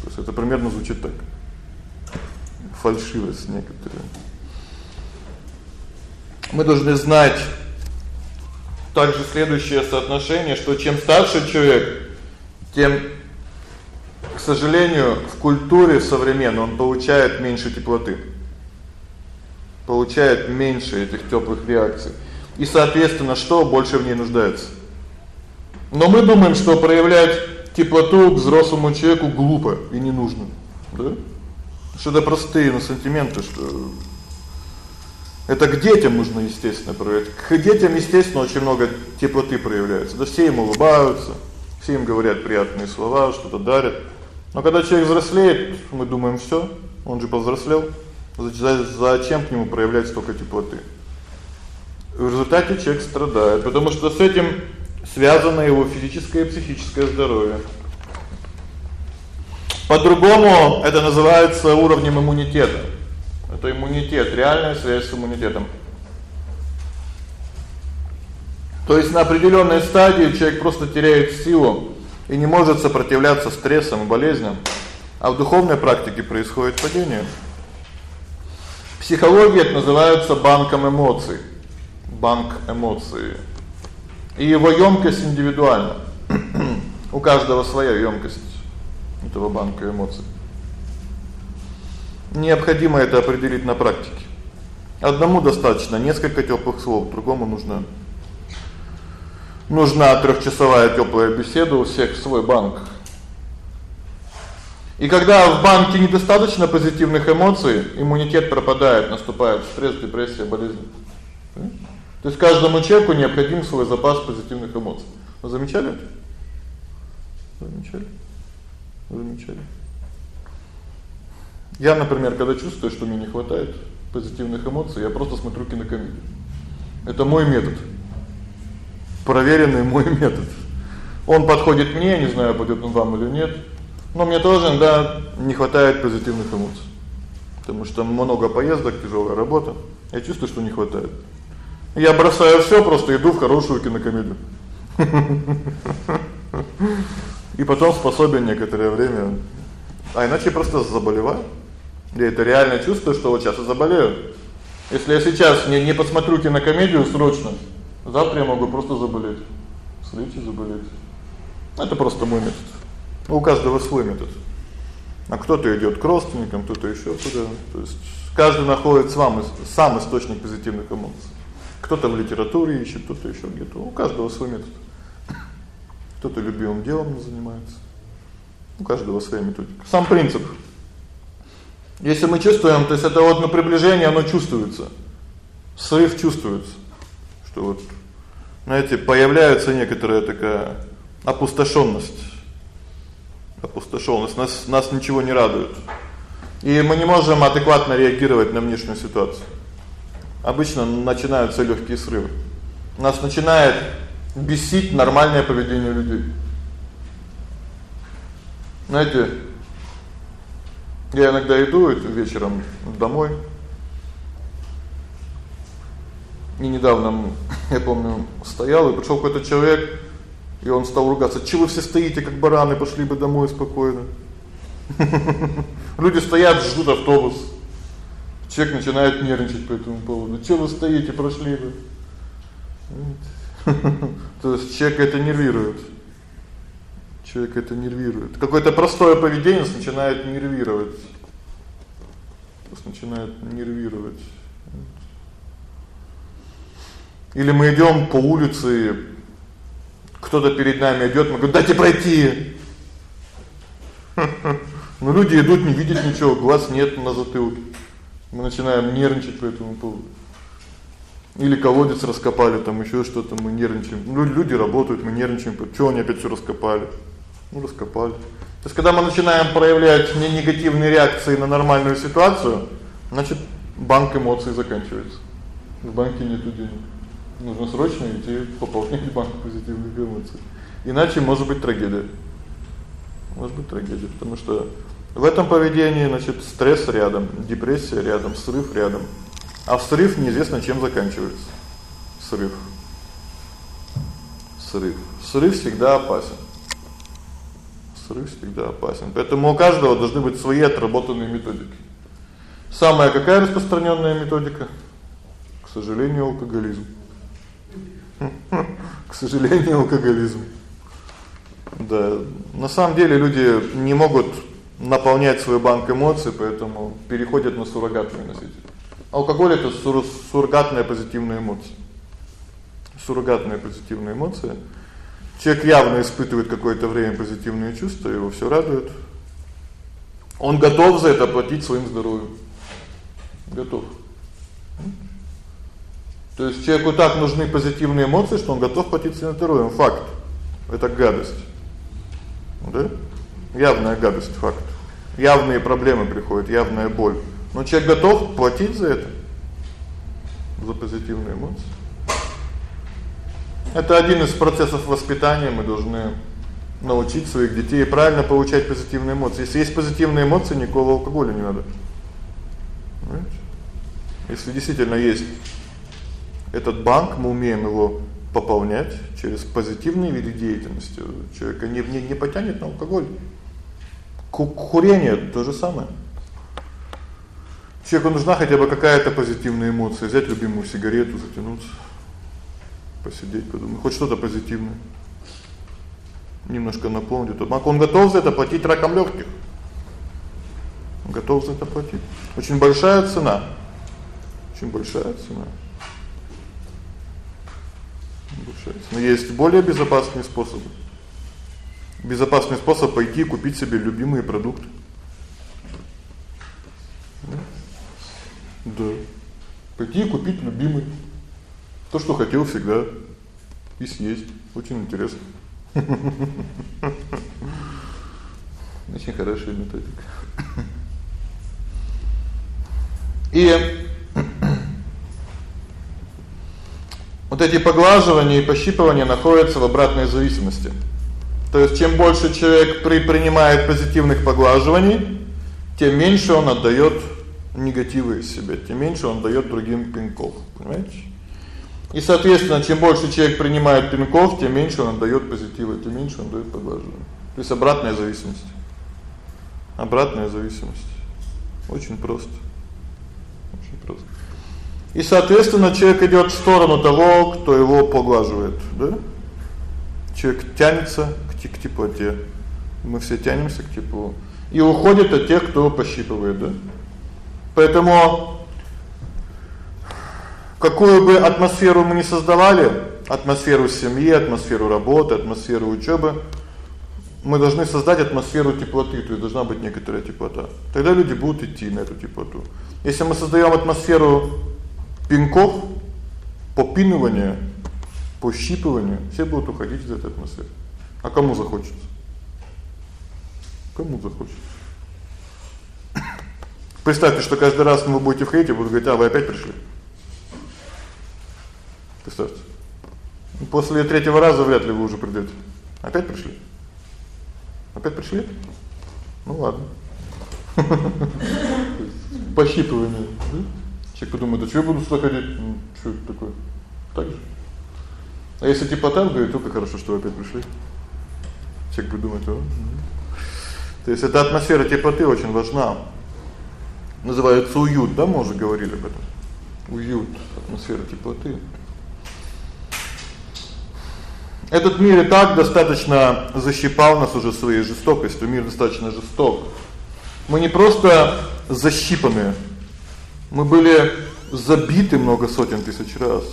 То есть это примерно звучит так. Фальшивость некоторая. Мы должны знать также следующее соотношение, что чем старше человек, тем к сожалению, в культуре современной он получает меньше теплоты. Получает меньше этих тёплых реакций. И, соответственно, что больше в ней нуждается. Но мы думаем, что проявлять теплоту к взрослому человеку глупо и не нужно, да? Что это простые ну сантименты, что это к детям нужно, естественно, проявлять. К детям, естественно, очень много теплоты проявляется. Да все им улыбаются, все им говорят приятные слова, что-то дарят. Но когда человек взрослеет, мы думаем: всё, он же повзрослел. Зачем к нему проявлять столько теплоты? В результате человек страдает, потому что с этим связано его физическое и психическое здоровье. По-другому это называется уровнем иммунитета. Это иммунитет, реальная связь с иммунитетом. То есть на определённой стадии человек просто теряет силу и не может сопротивляться стрессам и болезням, а в духовной практике происходит падение. Психология это называется банком эмоций. Банк эмоций. И его ёмкость индивидуальна. У каждого своя ёмкость этого банка эмоций. Необходимо это определить на практике. Одному достаточно несколько тёплых слов, другому нужно нужна трехчасовая тёплая беседа, у всех свой банк. И когда в банке недостаточно позитивных эмоций, иммунитет пропадает, наступает стресс, депрессия, болезнь. То есть каждому человеку необходим свой запас позитивных эмоций. Вы замечали это? Замечали? Замечали? Я, например, когда чувствую, что мне не хватает позитивных эмоций, я просто смотрю кинокомедию. Это мой метод. Проверенный мой метод. Он подходит мне, не знаю, подойдет он вам или нет. Но мне тоже иногда не хватает позитивных эмоций. Потому что много поездок, тяжёлая работа. Я чувствую, что не хватает. Я бросаю всё, просто иду в хорошую кинокомедию. И потом способен некоторое время. А иначе просто заболеваю. Я это реально чувствую, что вот сейчас я заболею. Если я сейчас не не посмотрю кинокомедию срочно, завтра я могу просто заболеть. Следующий заболеть. Это просто мой метод. У каждого свой метод. А кто-то идёт к родственникам, кто-то ещё куда. То есть каждый находит сам сам источник позитивных эмоций. Кто-то в литературе ищет, кто-то ещё где-то. У каждого свой метод. Кто-то любимым делом занимается. У каждого своя методика. Сам принцип. Если мы чувствуем, то есть это вот на приближение оно чувствуется. Срыв чувствуется. Что вот знаете, появляется некоторая такая опустошённость. Опустошённость нас нас ничего не радует. И мы не можем адекватно реагировать на внешнюю ситуацию. Обычно начинаются лёгкие срывы. Нас начинает бесить нормальное поведение людей. Знаете, я иногда иду вечером домой. И недавно, я помню, стоял и пришёл какой-то человек, и он стал ругаться: "Чего вы все стоите как бараны, пошли бы домой спокойно". Люди стоят, ждут автобус. Человек начинает нервничать по этому поводу. "Что вы стоите, прошли бы". То есть человек это нервирует. Человек это нервирует. Какое-то простое поведение начинает нервировать. Просто начинает нервировать. Или мы идём по улице, кто-то перед нами идёт, мы говорим: "Дайте пройти". Но люди идут, не видят ничего, глаз нет на затылке. Мы начинаем нервничать по этому поводу. Или колодец раскопали, там ещё что-то, мы нервничаем. Ну люди работают, мы нервничаем, что они опять всё раскопали. Ну раскопали. То есть когда мы начинаем проявлять не негативные реакции на нормальную ситуацию, значит, банк эмоций заканчивается. В банке нету денег. Нужно срочно идти пополнять банк позитивных эмоций. Иначе может быть трагедия. Может быть трагедия, потому что в этом поведении, значит, стресс рядом, депрессия рядом, срыв рядом. А срыв неизвестно чем заканчивается. Срыв. Срыв. Срыв всегда опасен. Срыв всегда опасен. Поэтому у каждого должны быть свои отработанные методики. Самая какая распространённая методика? К сожалению, алкоголизм. К сожалению, алкоголизм. Да, на самом деле люди не могут наполнять свой банк эмоций, поэтому переходят на суррогатные носители. Алкоголь это сур суррогатная позитивная эмоция. Суррогатная позитивная эмоция. Человек явно испытывает какое-то время позитивные чувства, его всё радует. Он готов за это платить своим здоровьем. Готов. То есть человеку так нужны позитивные эмоции, что он готов платить своим здоровьем. Факт. Это гадость. Да? Явная гадость факт. Явные проблемы приходят, явная боль. Но человек готов платить за это. За позитивные эмоции. Это один из процессов воспитания, мы должны научить своих детей правильно получать позитивные эмоции. Если есть позитивные эмоции, никакого алкоголя не надо. Понимаете? Если действительно есть этот банк, мы умеем его пополнять через позитивные виды деятельности. Человека не не, не потянет на алкоголь. Курение то же самое. Человеку нужна хотя бы какая-то позитивная эмоция, взять любимую сигарету, затянуться, посидеть, подумать, хоть что-то позитивное. Немножко наполнить это. Он готов за это платить раком лёгких. Готов за это платить. Очень большая цена. Очень большая цена. Большая. Но есть более безопасные способы. Безопасный способ пойти купить себе любимые продукты. Да. Пойти купить любимый. То, что хотел всегда и съесть. Очень интересно. Очень хорошая методика. И вот эти поглаживания и пощипывания находятся в обратной зависимости. То есть чем больше человек при принимает позитивных поглаживаний, тем меньше он отдаёт негатива из себя, тем меньше он даёт другим пинков, понимаете? И, соответственно, чем больше человек принимает пинков, тем меньше он отдаёт позитива, тем меньше он даёт поглаживания. То есть обратная зависимость. Обратная зависимость. Очень просто. Очень просто. И, соответственно, человек идёт в сторону того, кто его поглаживает, да? Человек тянется к, к теплоте. Мы все тянемся к теплу и уходит от тех, кто пощипывает, да? Поэтому какую бы атмосферу мы ни создавали, атмосферу семьи, атмосферу работы, атмосферу учёбы, мы должны создать атмосферу теплоты, то есть должна быть некоторая теплота. Тогда люди будут идти на эту теплоту. Если мы создаём атмосферу пинков, попинывания, пощипывания, все будут уходить из этой атмосферы. А кому захочется? Кому захочется? Представьте, что каждый раз вы будете входить и будут говорить: "А вы опять пришли?" Представьте. После третьего раза вряд ли вы уже придёте. Опять пришли? Опять пришли? Ну ладно. Да? Человек подумает: "Да что я буду сюда ходить? Ну, что это такое?" Так же. А если типа там говорит: "Только хорошо, что вы опять пришли". Человек будет думать: "О". То есть эта атмосфера теплоты очень важна. Называется уют, да, мы уже говорили об этом. Уют, атмосфера теплоты. Этот мир и так достаточно защипал нас уже своей жестокостью. Мир достаточно жесток. Мы не просто защипаны. Мы были забиты много сотен тысяч раз.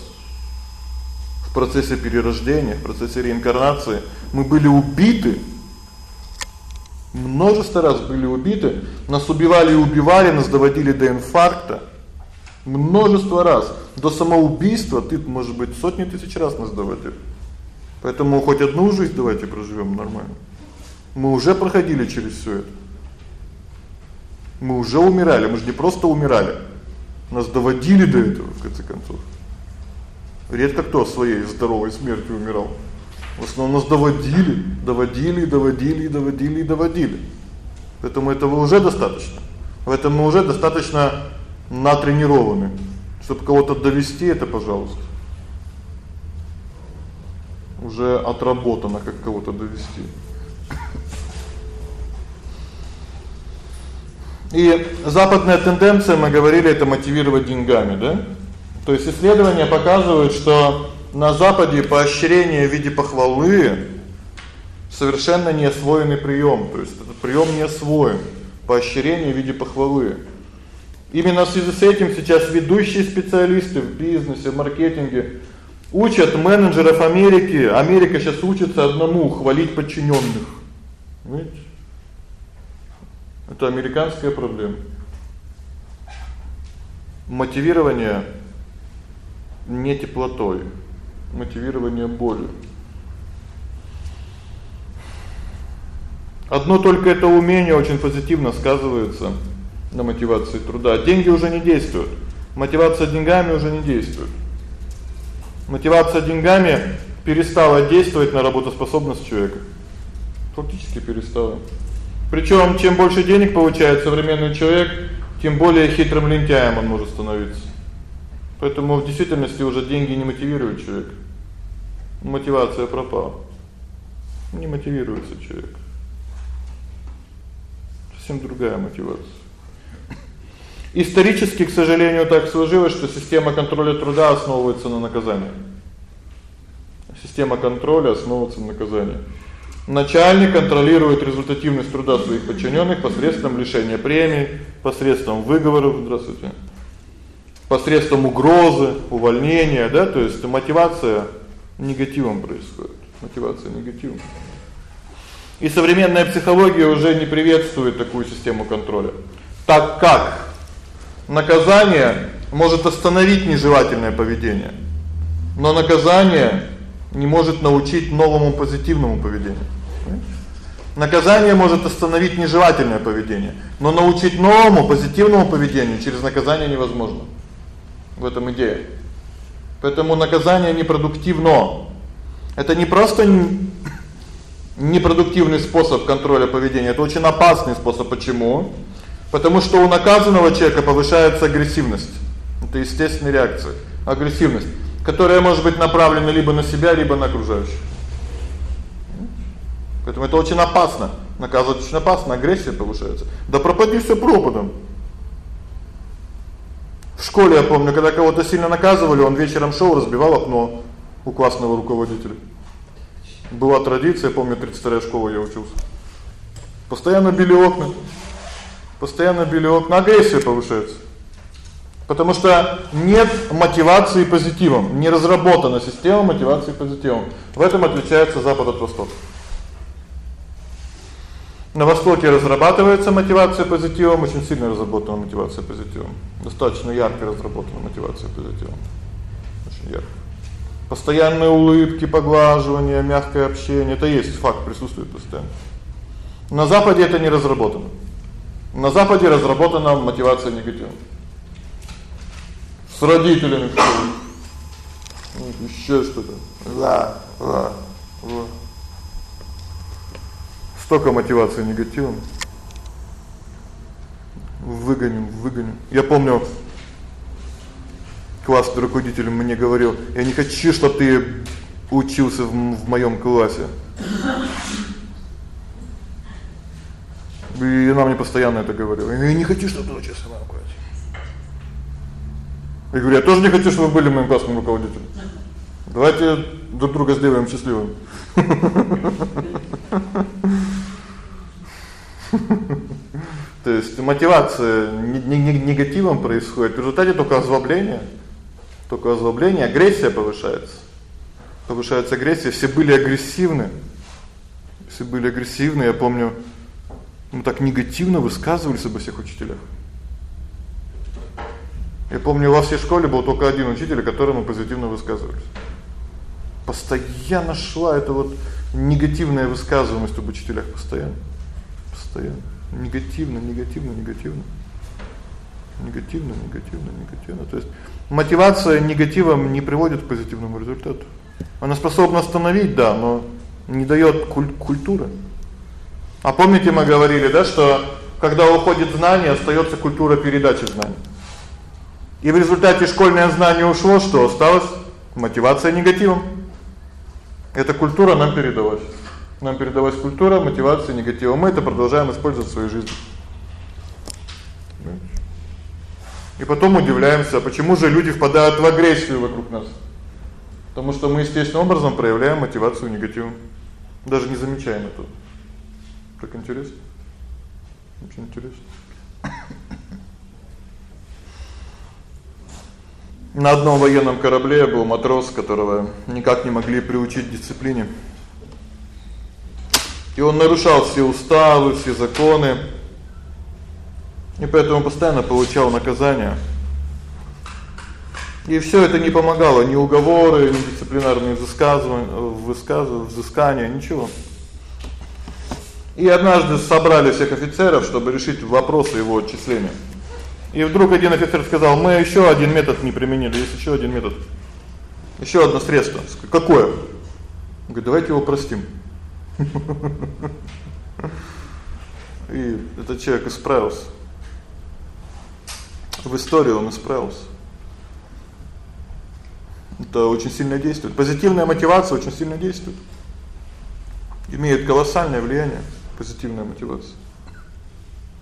В процессе перерождения, в процессе реинкарнации мы были убиты Множество раз были убиты, нас убивали и убивали, нас доводили до инфаркта. Множество раз. До самоубийства ты, может быть, сотни тысяч раз нас доводили. Поэтому хоть одну жизнь давайте проживём нормально. Мы уже проходили через всё это. Мы уже умирали, мы же не просто умирали. Нас доводили до этого в конце концов. Редко кто своей здоровой смертью умирал. В основном нас доводили, доводили, доводили, доводили доводили. Поэтому этого уже достаточно. В этом мы уже достаточно натренированы. Чтобы кого-то довести это, пожалуйста. Уже отработано, как кого-то довести. И западная тенденция, мы говорили, это мотивировать деньгами, да? То есть исследования показывают, что на западе поощрение в виде похвалы совершенно не освоенный приём, то есть этот приём не освоен. Поощрение в виде похвалы. Именно в связи с этим сейчас ведущие специалисты в бизнесе, в маркетинге учат менеджеров Америки. Америка сейчас учится одному хвалить подчинённых. Видите? Это американская проблема. Мотивирование не теплотой мотивирование болью. Одно только это умение очень позитивно сказывается на мотивации труда. Деньги уже не действуют. Мотивация деньгами уже не действует. Мотивация деньгами перестала действовать на работоспособность человека. Фактически перестала. Причём чем больше денег получает современный человек, тем более хитрым лентяем он может становиться. Поэтому в действительности уже деньги не мотивируют человека мотивация пропала. Не мотивируется человек. Совсем другая мотивация. Исторически, к сожалению, так сложилось, что система контроля труда основывается на наказании. Система контроля основывается на наказании. Начальник контролирует результативность труда своих подчинённых посредством лишения премий, посредством выговоров, здравствуйте. Посредством угрозы, увольнения, да? То есть мотивация негативом происходит. Мотивация негативом. И современная психология уже не приветствует такую систему контроля, так как наказание может остановить нежелательное поведение, но наказание не может научить новому позитивному поведению. Наказание может остановить нежелательное поведение, но научить новому позитивному поведению через наказание невозможно. В этом идея. Поэтому наказание непродуктивно. Это не просто непродуктивный способ контроля поведения, это очень опасный способ. Почему? Потому что у наказанного человека повышается агрессивность. Это естественная реакция. Агрессивность, которая может быть направлена либо на себя, либо на окружающих. Поэтому это очень опасно. Наказывать очень опасно, агрессия повышается. Да пропади всё пропадом. В школе я помню, когда кого-то сильно наказывали, он вечером шел, разбивал окно у классного руководителя. Была традиция, помню, 32-я школа я учился. Постоянно били окна. Постоянно били окна, агрессия повышается. Потому что нет мотивации позитивом, не разработана система мотивации позитивом. В этом отличается Запад от Востока. На востоке разрабатывается мотивация позитивом, очень сильно разработана мотивация позитивом. Достаточно ярко разработана мотивация позитивом. Очень ярко. Постоянные улыбки, поглаживания, мягкое общение это есть факт присутствует постоянно. На западе это не разработано. На западе разработана мотивация негативом. С родителями что? Ну, ещё что-то. Да, да. да столько мотивации негативом. Выгоним, выгоним. Я помню классный руководитель мне говорил: "Я не хочу, чтобы ты учился в, в моём классе". И она мне постоянно это говорила. Я не хочу, чтобы в моём классе. Я говорю: "Я тоже не хочу, чтобы вы были моим классным руководителем. Давайте друг друга сделаем счастливым". То есть мотивация негативом происходит, в результате только озлобление, только озлобление, агрессия повышается. Повышается агрессия, все были агрессивны. Все были агрессивны, я помню, мы так негативно высказывались обо всех учителях. Я помню, во всей школе был только один учитель, которому позитивно высказывались. Постоянно шла эта вот негативная высказываемость об учителях постоянно постоянно. Негативно, негативно, негативно. Негативно, негативно, негативно. То есть мотивация негативом не приводит к позитивному результату. Она способна остановить, да, но не даёт куль культуры. А помните, мы говорили, да, что когда уходит знание, остаётся культура передачи знаний. И в результате школьное знание ушло, что осталось мотивация негативом. Эта культура нам передалась. Нам передалась культура мотивации негатива. Мы это продолжаем использовать в своей жизни. И потом удивляемся, почему же люди впадают в агрессию вокруг нас? Потому что мы естественным образом проявляем мотивацию негативом, даже не замечаем этого. Так интересно. Очень интересно. На одном военном корабле был матрос, которого никак не могли приучить к дисциплине. И он нарушал все уставы, все законы. И поэтому постоянно получал наказание. И всё это не помогало, ни уговоры, ни дисциплинарные высказывания, взыскания, ничего. И однажды собрали всех офицеров, чтобы решить вопросы его отчисления. И вдруг один офицер сказал: "Мы ещё один метод не применили, есть ещё один метод. Ещё одно средство". Какое? Он говорит: "Давайте его простим". И этот человек исправился. В истории он исправился. Это очень сильно действует. Позитивная мотивация очень сильно действует. Имеет колоссальное влияние позитивная мотивация.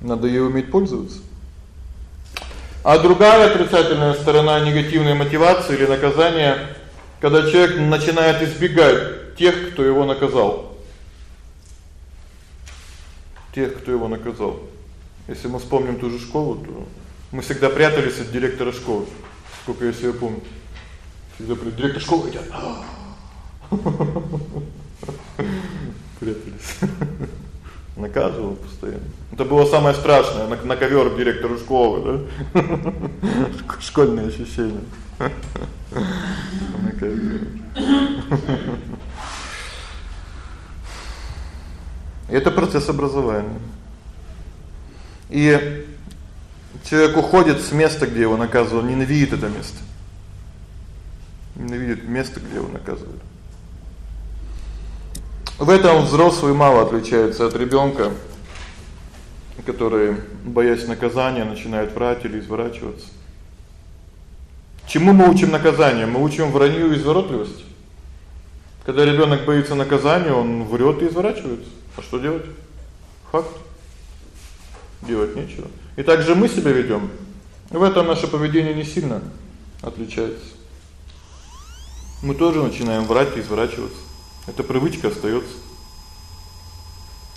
Надо её уметь пользоваться. А другая отрицательная сторона негативной мотивации или наказания, когда человек начинает избегать тех, кто его наказал тех, кто его наказал. Если мы вспомним ту же школу, то мы всегда прятались от директора школы. Сколько я себя помню. Всегда при директор школы идёт. Прятались. Наказывал постоянно. Это было самое страшное на, на ковёр к директору школы, да? Школьные ощущения. На ковёр. Это процесс образования. И человек уходит с места, где его наказывали, ненавидит это место. Ненавидит место, где его наказывают. В этом взрослый мало отличается от ребёнка, который, боясь наказания, начинает врать или изворачиваться. Чему мы учим наказание? Мы учим вранью и изворотливости. Когда ребёнок боится наказания, он врёт и изворачивается. А что делать? Факт. Делать нечего. И так же мы себя ведём. В этом наше поведение не сильно отличается. Мы тоже начинаем врать и изворачиваться. Эта привычка остаётся.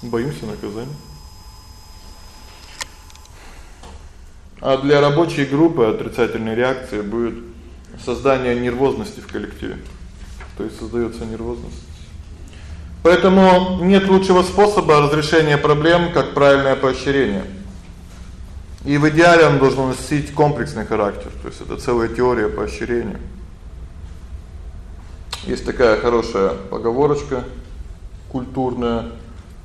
Боимся наказания. А для рабочей группы отрицательной реакции будет создание нервозности в коллективе. То есть создаётся нервозность. Поэтому нет лучшего способа разрешения проблем, как правильное поощрение. И в идеале он должен носить комплексный характер, то есть это целая теория поощрения. Есть такая хорошая поговорочка культурная: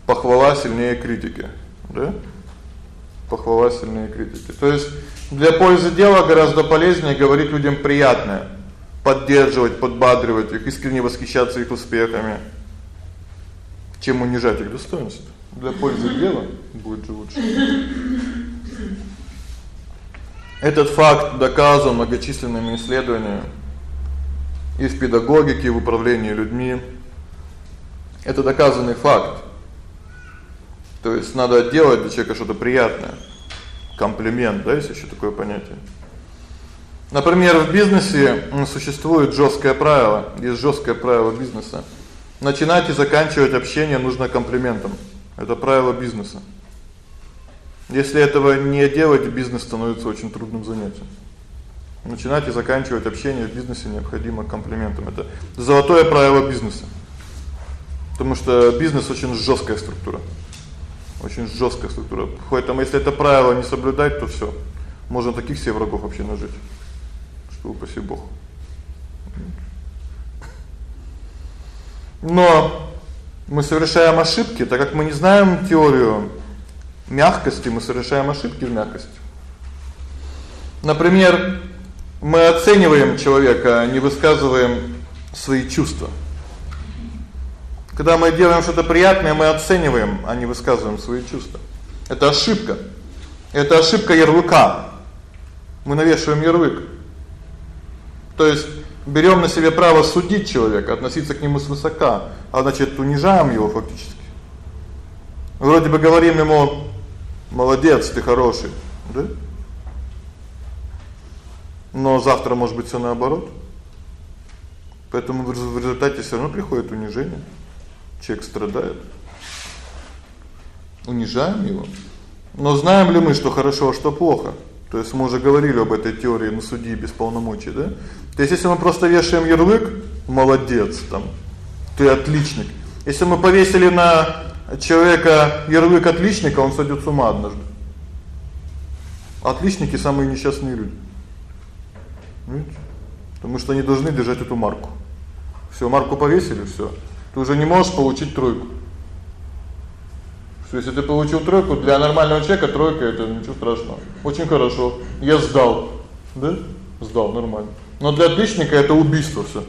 похвала сильнее критики, да? Похвала сильнее критики. То есть для пользы дела гораздо полезнее говорить людям приятное, поддерживать, подбадривать их, искренне восхищаться их успехами, чем унижать их достоинство. Для пользы дела будет же лучше. Этот факт доказан многочисленными исследованиями и в педагогике, и в управлении людьми. Это доказанный факт. То есть надо делать для человека что-то приятное. Комплимент, да, есть ещё такое понятие. Например, в бизнесе существует жёсткое правило, есть жёсткое правило бизнеса. Начинать и заканчивать общение нужно комплиментом. Это правило бизнеса. Если этого не делать, бизнес становится очень трудным занятием. Начинать и заканчивать общение в бизнесе необходимо комплиментом. Это золотое правило бизнеса. Потому что бизнес очень жёсткая структура. Очень жёсткая структура. Поэтому если это правило не соблюдать, то всё. Можно таких себе врагов вообще нажить. Что упаси Бог. Но мы совершаем ошибки, так как мы не знаем теорию мягкости, мы совершаем ошибки в мягкости. Например, мы оцениваем человека, а не высказываем свои чувства. Когда мы делаем что-то приятное, мы оцениваем, а не высказываем свои чувства. Это ошибка. Это ошибка ярлыка. Мы навешиваем ярлык. То есть берём на себе право судить человека, относиться к нему свысока, а значит, унижаем его фактически. Вроде бы говорим ему: "Молодец, ты хороший", да? Но завтра может быть всё наоборот. Поэтому в результате всё равно приходит унижение. Человек страдает. Унижаем его. Но знаем ли мы, что хорошо, а что плохо? То есть мы уже говорили об этой теории на суде без полномочий, да? То есть если мы просто вешаем ярлык молодец там, ты отличник. Если мы повесили на человека ярлык отличника, он сойдёт с ума однажды. Отличники самые несчастные люди. Видите? Потому что они должны держать эту марку. Всё, марку повесили, всё. Ты уже не можешь получить тройку. Что если ты получил тройку, для нормального человека тройка это ничего страшного. Очень хорошо. Я сдал. Да? Сдал нормально. Но для отличника это убийство всё.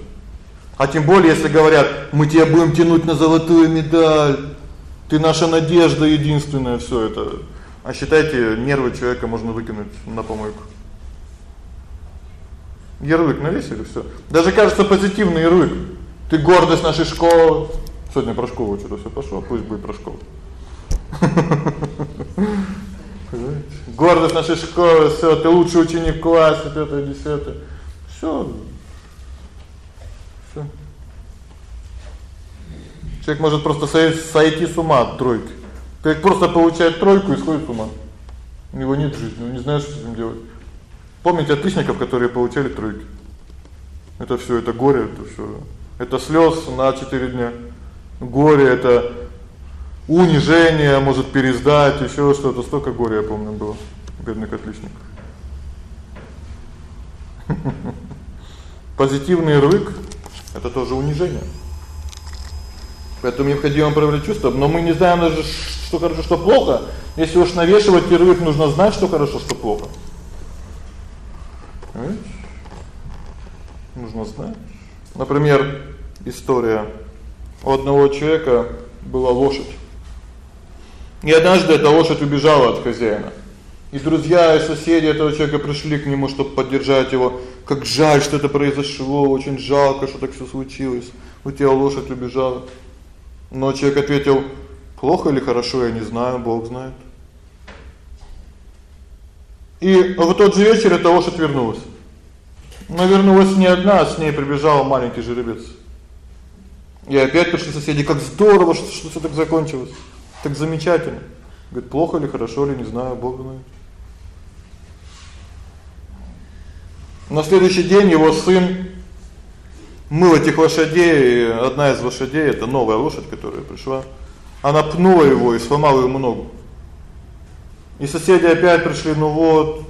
А тем более, если говорят: "Мы тебя будем тянуть на золотую медаль. Ты наша надежда единственная", всё это. А считайте, нервы человека можно выкинуть на помойку. Ярлык навесили всё. Даже кажется позитивный ярлык. Ты гордость нашей школы. Сегодня про школу что-то всё пошло, пусть будет про школу. Гордость нашей школы, всё, ты лучший ученик в классе, это 10. Всё. Всё. Человек может просто сойти с ума от тройки. Человек просто получает тройку и сходит с ума. У него нет жизни, он не знает, что с этим делать. Помните отличников, которые получали тройки? Это всё, это горе, это всё. Это слёз на 4 дня. Горе это унижение, может пересдать, ещё что-то, столько горя, я помню, было бедных отличников. Позитивный ярлык это тоже унижение. Поэтому необходимо проявлять чувства, но мы не знаем даже что хорошо, что плохо. Если уж навешивать ярлык, нужно знать, что хорошо, что плохо. Понимаешь? Знать. Например, история у одного человека была лошадь. И однажды эта лошадь убежала от хозяина. И друзья и соседи этого человека пришли к нему, чтобы поддержать его. Как жаль, что это произошло, очень жалко, что так всё случилось. У тебя лошадь убежала. Но человек ответил: "Плохо или хорошо, я не знаю, Бог знает". И в тот же вечер эта лошадь вернулась. Но вернулась не одна, а с ней прибежал маленький жеребец. И опять пришли соседи: "Как здорово, что что всё так закончилось. Так замечательно". Говорит: "Плохо или хорошо, или не знаю, Бог знает". На следующий день его сын мыл этих лошадей, одна из лошадей это новая лошадь, которая пришла. Она пнула его и сломала ему ногу. И соседи опять пришли: "Ну вот,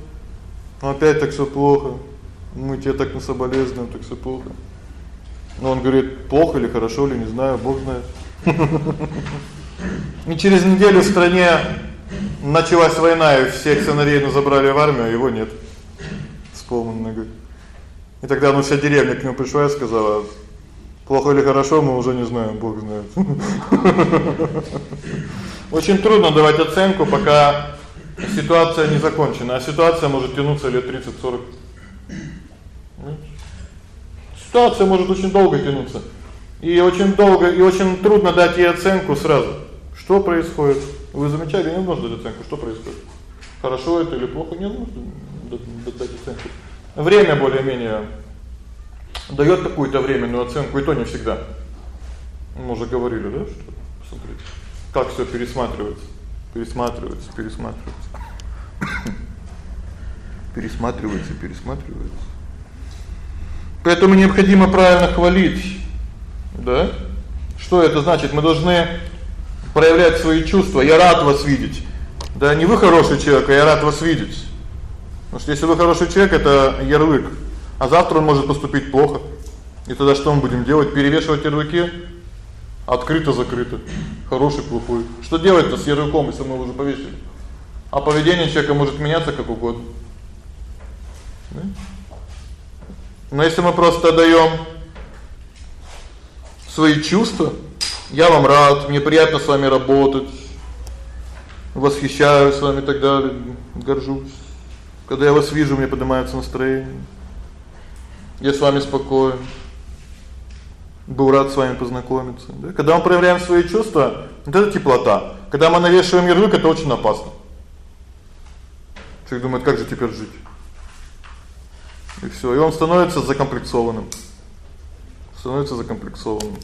опять так всё плохо. Мы тебе так не соболезнуем, так всё плохо". Но он говорит: "Плохо или хорошо, или не знаю, Бог знает". И через неделю в стране началась война, и всех сыновей забрали в армию, а его нет. С полной ногой. И тогда ну вся деревня к нему пришла и сказала: "Плохо или хорошо, мы уже не знаем, Бог знает". Очень трудно давать оценку, пока ситуация не закончена, а ситуация может тянуться лет 30-40. Ситуация может очень долго тянуться. И очень долго и очень трудно дать ей оценку сразу. Что происходит? Вы замечали, не можно дать оценку, что происходит? Хорошо это или плохо, не нужно дать оценку. Время более-менее даёт какую-то временную оценку, и то не всегда. Мы уже говорили, да, что посмотрите, как всё пересматривается, пересматривается, пересматривается. пересматривается, пересматривается. Поэтому необходимо правильно хвалить. Да? Что это значит? Мы должны проявлять свои чувства. Я рад вас видеть. Да не вы хороший человек, а я рад вас видеть. Потому что если вы хороший человек это ярлык, а завтра он может поступить плохо. И тогда что мы будем делать? Перевешивать ярлыки? Открыто закрыто. Хороший, плохой. Что делать-то с ярлыком, если мы уже повесили? А поведение человека может меняться как угодно. Да? Но если мы просто даём свои чувства, я вам рад, мне приятно с вами работать, восхищаюсь вами и так далее, горжусь. Когда я вас вижу, мне поднимается настроение. Я с вами спокоен. Был рад с вами познакомиться, да? Когда мы проявляем свои чувства, вот это теплота. Когда мы навешиваем ярлык, это очень опасно. Человек думает: "Как же теперь жить?" И всё, и он становится закомплексованным. Становится закомплексованным.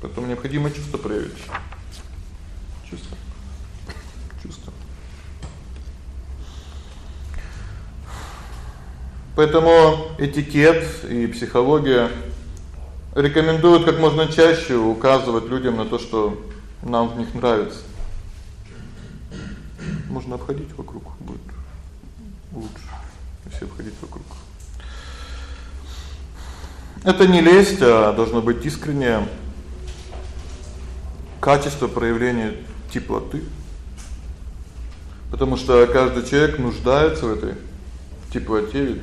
Поэтому необходимо чувство проявить. Чувство. Чувство. Поэтому этикет и психология рекомендуют как можно чаще указывать людям на то, что нам в них нравится. Можно обходить вокруг будет лучше все обходить вокруг. Это не лесть, а должно быть искреннее качество проявления теплоты. Потому что каждый человек нуждается в этой теплоте,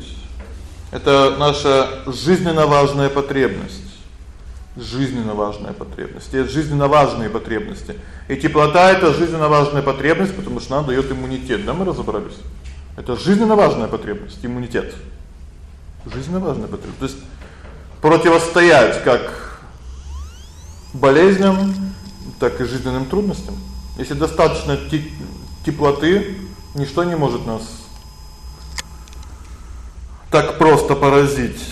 это наша жизненно важная потребность. Жизненно важная потребность. И это жизненно важные потребности. И теплота это жизненно важная потребность, потому что она даёт иммунитет. Да мы разобрались. Это жизненно важная потребность иммунитет. Жизненно важная потребность. То есть противостоять как болезням, так и жизненным трудностям. Если достаточно теплоты, ничто не может нас так просто поразить,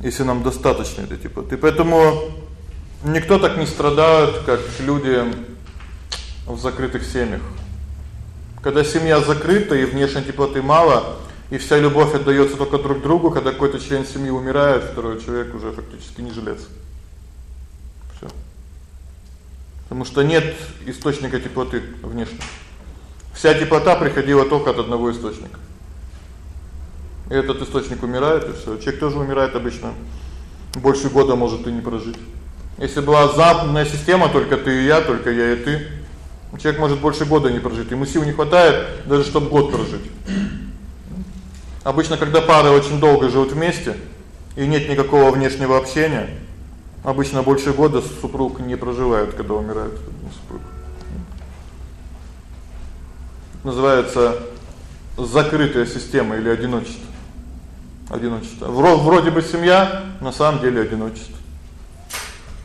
если нам достаточно этой теплоты. Поэтому никто так не страдает, как люди в закрытых семьях. Когда семья закрыта и внешней теплоты мало, и вся любовь отдаётся только друг другу, когда какой-то член семьи умирает, второй человек уже фактически не жилец. Всё. Потому что нет источника теплоты внешней. Вся теплота приходила только от одного источника. И этот источник умирает, и всё. Человек тоже умирает обычно. Больше года может и не прожить. Если была замкнутая система, только ты и я, только я и ты, человек может больше года не прожить. Ему сил не хватает даже чтобы год прожить. Обычно, когда пары очень долго живут вместе и нет никакого внешнего общения, обычно больше года супруг не проживают, когда умирает супруг. Называется закрытая система или одиночество. Одиночество. Вроде бы семья, на самом деле одиночество.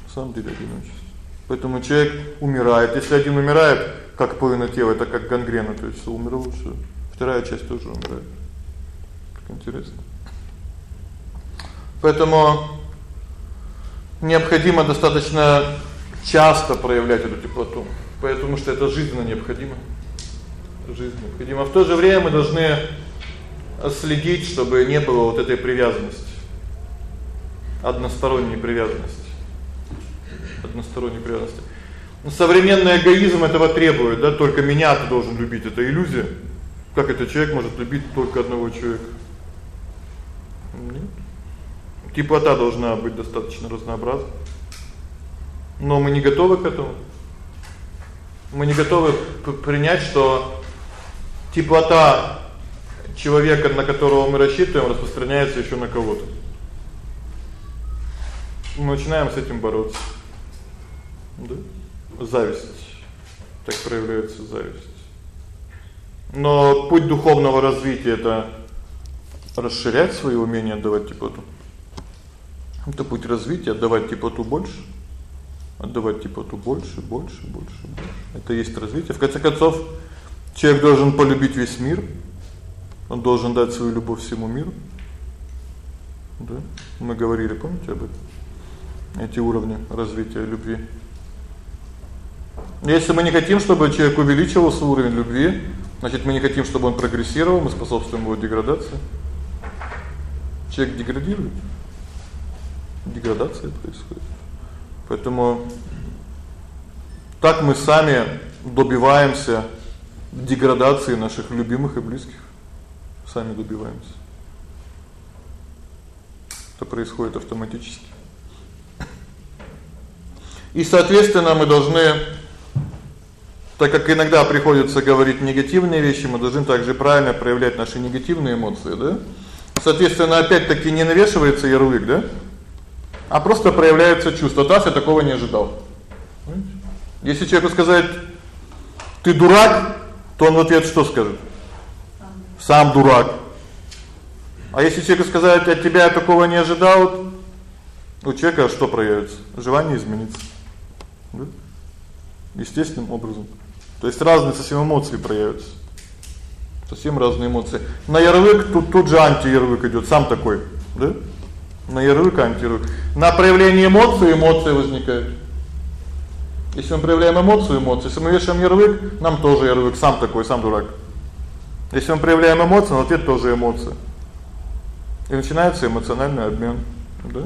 На самом деле одиночество. Поэтому человек умирает. Если один умирает, как половина тела, это как гангрена, то есть умер лучше. Вторая часть тоже умирает. Интересно. Поэтому необходимо достаточно часто проявлять эту теплоту, потому что это жизненно необходимо. Жизнь необходимо. В то же время мы должны следить, чтобы не было вот этой привязанности. Односторонней привязанности. Односторонней привязанности. Но современный эгоизм этого требует, да, только меня ты должен любить это иллюзия. Как этот человек может любить только одного человека? Теплота должна быть достаточно разнообразной. Но мы не готовы к этому. Мы не готовы принять, что теплота человека, на которого мы рассчитываем, распространяется ещё на кого-то. Мы начинаем с этим бороться. Да? Зависть. Так проявляется зависть. Но путь духовного развития это расширять свои умения давать теплоту. Это путь развития, отдавать теплоту больше. Отдавать теплоту больше, больше, больше, больше. Это есть развитие. В конце концов, человек должен полюбить весь мир. Он должен дать свою любовь всему миру. Да? Мы говорили, помните об этом? Эти уровни развития любви. Если мы не хотим, чтобы человек увеличивал свой уровень любви, значит, мы не хотим, чтобы он прогрессировал, мы способствуем его деградации. Человек деградирует. Деградация происходит. Поэтому так мы сами добиваемся деградации наших любимых и близких. Сами добиваемся. Это происходит автоматически. И, соответственно, мы должны так как иногда приходится говорить негативные вещи, мы должны также правильно проявлять наши негативные эмоции, да? Соответственно, опять-таки не навешивается ярлык, да? А просто проявляется чувство. Тас я такого не ожидал. Если человеку сказать: "Ты дурак", то он в ответ что скажет? Сам дурак. А если человеку сказать: "От тебя я такого не ожидал", у человека что проявится? Желание измениться. Да? Естественным образом. То есть разные совсем эмоции проявятся. Совсем разные эмоции. На ярлык тут тут же антиярлык идёт, сам такой, да? На ярлык антиярлык. На проявление эмоций эмоции возникают. Если мы проявляем эмоцию, эмоции, если мы вешаем ярлык, нам тоже ярлык, сам такой, сам дурак. Если мы проявляем эмоции, в ответ тоже эмоции. И начинается эмоциональный обмен, да?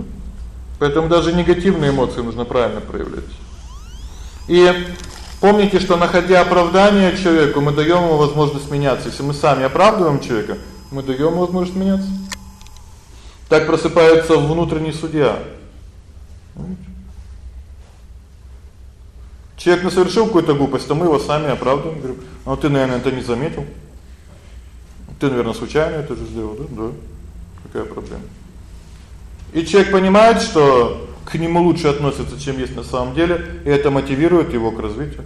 Поэтому даже негативные эмоции нужно правильно проявлять. И Помните, что находя оправдание человеку, мы даём ему возможность меняться. Если мы сами оправдываем человека, мы даём ему возможность меняться. Так просыпается внутренний судья. Человек совершил какую-то глупость, а мы его сами оправдываем, говорим: "Ну ты, наверное, это не заметил. Ты, наверное, случайно это же сделал, да? Да. Какая проблема?" И человек понимает, что к нему лучше относятся, чем есть на самом деле, и это мотивирует его к развитию.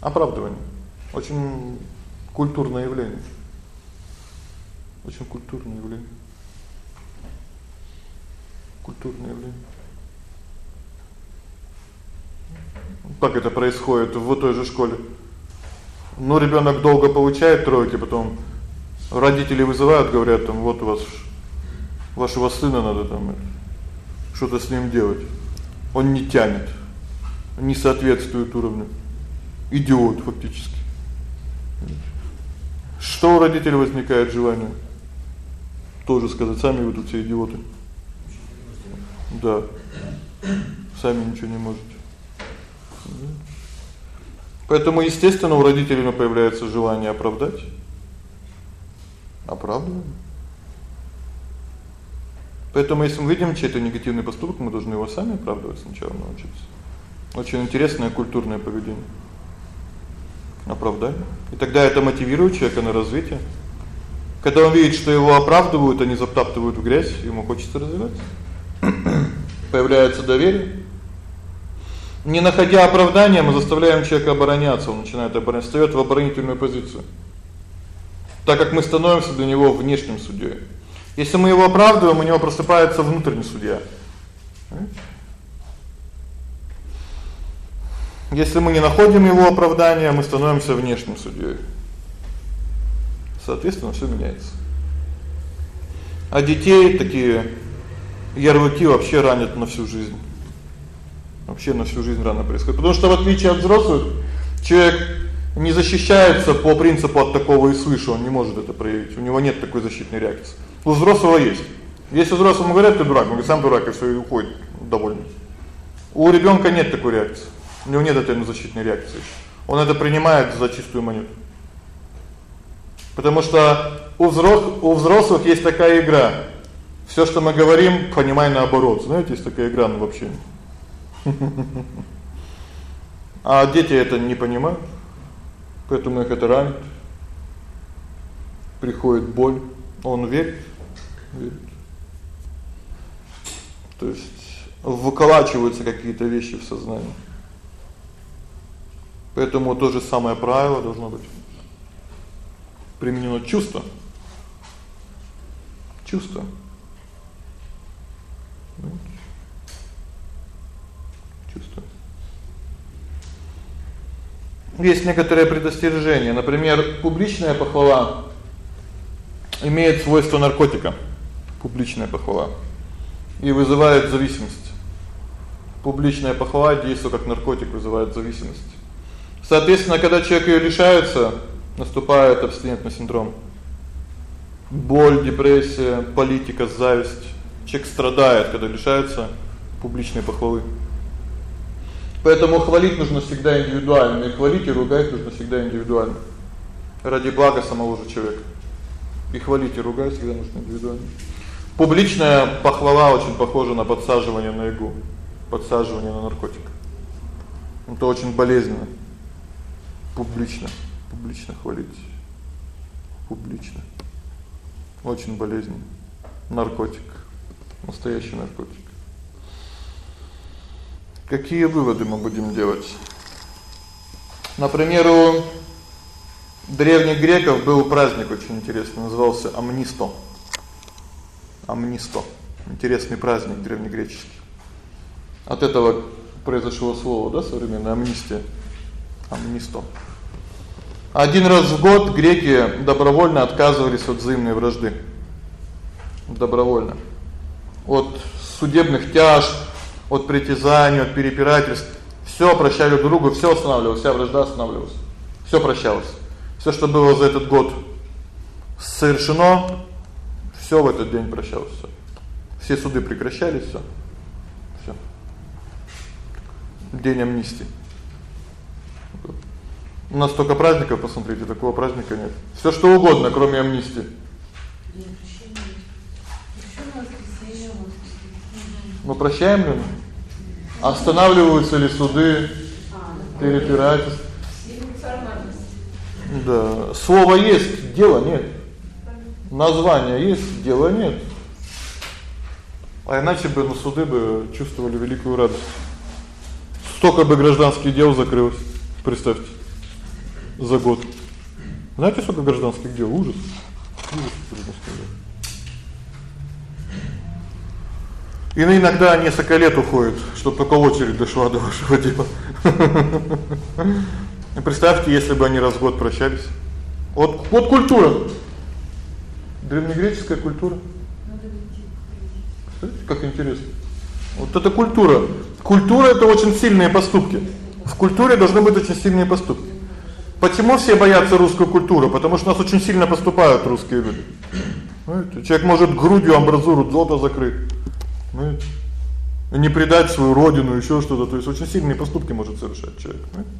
Оправдывание очень культурное явление. Очень культурное явление. Культурное явление. Как это происходит в той же школе? Ну ребёнок долго получает тройки, потом родители вызывают, говорят там: "Вот у вас Вашего сына надо там что-то с ним делать. Он не тянет. Не соответствует уровню. Идиот фактически. Что у родителей возникает желание? Тоже сказать: "Сами вы тут все идиоты". Да. Сами ничего не можете. Поэтому, естественно, у родителей появляется желание оправдать. Оправдываем. Поэтому если мы видим чей-то негативный поступок, мы должны его сами оправдывать сначала научиться. Очень интересное культурное поведение. Оправдание. И тогда это мотивирует человека на развитие. Когда он видит, что его оправдывают, а не затаптывают в грязь, ему хочется развиваться. Появляется доверие. Не находя оправдания, мы заставляем человека обороняться, он начинает обороняться, встаёт в оборонительную позицию. Так как мы становимся для него внешним судьёй. Если мы его оправдываем, у него просыпается внутренний судья. Если мы не находим его оправдания, мы становимся внешним судьёй. Соответственно, всё меняется. А детей такие ярлыки вообще ранят на всю жизнь. Вообще на всю жизнь рано происходит. Потому что в отличие от взрослых, человек не защищается по принципу от такого и свыше, он не может это проявить. У него нет такой защитной реакции. У взрослого есть. Если взрослому говорят: "Ты дурак", он говорит: "Сам дурак", и всё, и уходит довольный. У ребёнка нет такой реакции. У него нет этой защитной реакции. Он это принимает за чистую монету. Потому что у взрослых у взрослых есть такая игра. Всё, что мы говорим, понимай наоборот. Знаете, есть такая игра ну вообще. А дети это не понимают. Поэтому их это ранит. Приходит боль, он верит. То есть выколачиваются какие-то вещи в сознании. Поэтому то же самое правило должно быть применено чувство. Чувство. Чувство. Есть некоторые предостережения. Например, публичная похвала имеет свойство наркотика. Публичная похвала и вызывает зависимость. Публичная похвала действует как наркотик, вызывает зависимость. Соответственно, когда человек её лишается, наступает абстинентный синдром. Боль, депрессия, политика, зависть. Человек страдает, когда лишается публичной похвалы. Поэтому хвалить нужно всегда индивидуально, и хвалить и ругать нужно всегда индивидуально. Ради блага самого же человека. И хвалить и ругать всегда нужно индивидуально. Публичная похвала очень похожа на подсаживание на игу, подсаживание на наркотик. Это очень болезненно. Публично, публично хвалить. Публично. Очень болезненно. Наркотик. Настоящий наркотик. Какие выводы мы будем делать? Например, у древних греков был праздник очень интересный, назывался Амнисто. Амнисто. Интересный праздник древнегреческий. От этого произошло слово, да, современная амнистия. Амнисто. Один раз в год греки добровольно отказывались от взаимной вражды. Добровольно. От судебных тяжб, от притязаний, от перепирательств. Всё прощали друг другу, всё останавливалось, вся вражда останавливалась. Всё прощалось. Всё, что было за этот год совершено, всё в этот день прощалось. Всё. Все суды прекращались, всё. Всё. День амнистии. У нас столько праздников, посмотрите, такого праздника нет. Всё что угодно, кроме амнистии. Мы прощаем ли? Останавливаются ли суды, перепирательства? Да, слово есть, дела нет. Название есть, дела нет. А иначе бы на суды бы чувствовали великую радость. Столько бы гражданских дел закрылось. Представьте. За год. Знаете, сколько гражданских дел? Ужас. Ужас дел. И иногда несколько лет уходит, чтобы только очередь дошла до вашего дела. Представьте, если бы они раз в год прощались. Вот вот культура. Древнегреческая культура. Смотрите, как интересно. Вот это культура. Культура это очень сильные поступки. В культуре должны быть очень сильные поступки. Почему все боятся русскую культуру? Потому что нас очень сильно поступают русские люди. Знаете, человек может грудью амбразуру золото закрыть. Понимаете? Не предать свою родину, ещё что-то, то есть очень сильные поступки может совершать человек, понимаете?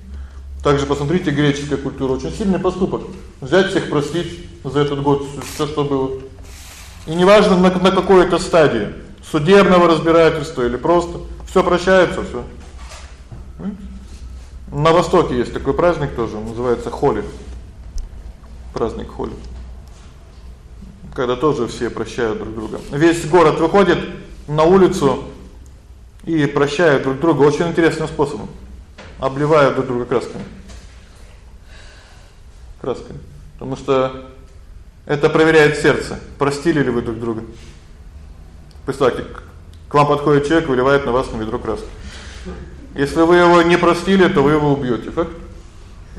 Также посмотрите греческая культура, очень сильный поступок. Взять всех простить за этот год всё, что было. И неважно на на какой это стадии судебного разбирательства или просто всё прощается, всё. На востоке есть такой праздник тоже, называется Холи. Праздник Холи. Когда тоже все прощают друг друга. Весь город выходит на улицу и прощают друг друга очень интересным способом. Обливают друг друга красками. Красками. Потому что это проверяет сердце. Простили ли вы друг друга? Представьте, к вам подходит человек, выливает на вас на ведро краски. Если вы его не простили, то вы его убьёте. Факт.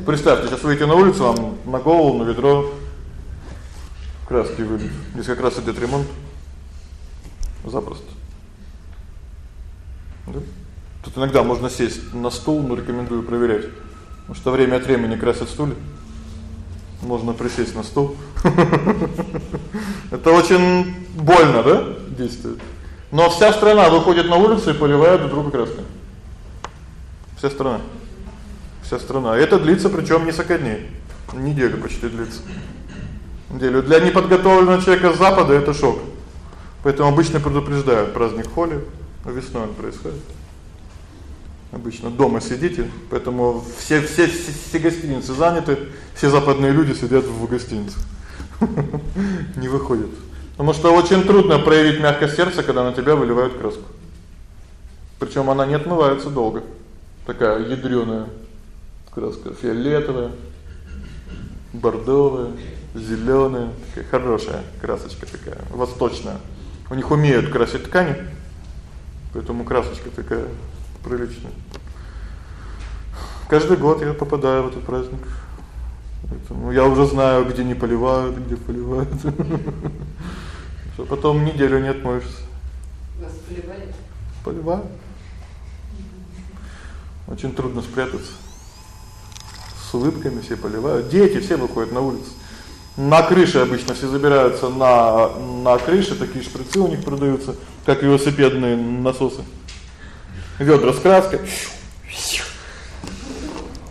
Представьте, сейчас выйдете на улицу, вам на голову на ведро краски вылить. Здесь как раз идёт ремонт. Запросто. Да? Тут иногда можно сесть на стул, но рекомендую проверять. Потому что время от времени красят стулья. Можно присесть на стул. Это очень больно, да? Действует. Но вся страна выходит на улицу и поливает друг друга краской. Вся страна. Вся страна. Это длится причём несколько дней. Неделю почти длится. Неделю для неподготовленного человека с запада это шок. Поэтому обычно предупреждают праздник Холи, весной он происходит. Обычно дома сидите, поэтому все все все, все гостиницы заняты, все западные люди сидят в гостиницах. Не выходят. Потому что очень трудно проявить мягкость сердца, когда на тебя выливают краску. Причём она не отмывается долго. Такая ядрёная краска, фиолетовая, бордовая, зелёная, такая хорошая красочка такая, восточная. У них умеют красить ткани. Поэтому красочка такая приличная. Каждый год я попадаю в этот праздник. Поэтому я уже знаю, где не поливают, где поливают. Что потом неделю не отмоешься. Вас поливали? Поливают. Очень трудно спрятаться. С улыбками все поливают. Дети все выходят на улицу. На крыше обычно все забираются на на крыше, такие шприцы у них продаются, как велосипедные насосы. Вёдра с краской.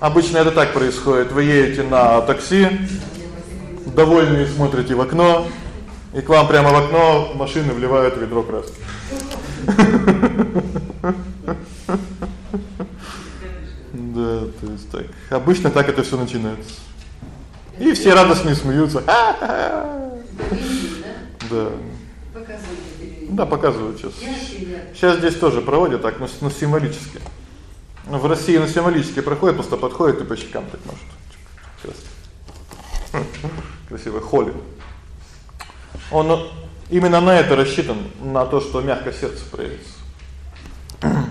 Обычно это так происходит. Вы едете на такси, довольные смотрите в окно, и к вам прямо в окно машины вливают ведро краски. Да, то есть так. Обычно так это всё начинается. И все радостно смеются. Да. Да, показывают сейчас. Сейчас здесь тоже проводят так, но, но символически. В России на символически проходит, просто подходит и по щекам так может. Сейчас. Красиво холит. Он именно на это рассчитан, на то, что мягко сердце проявится.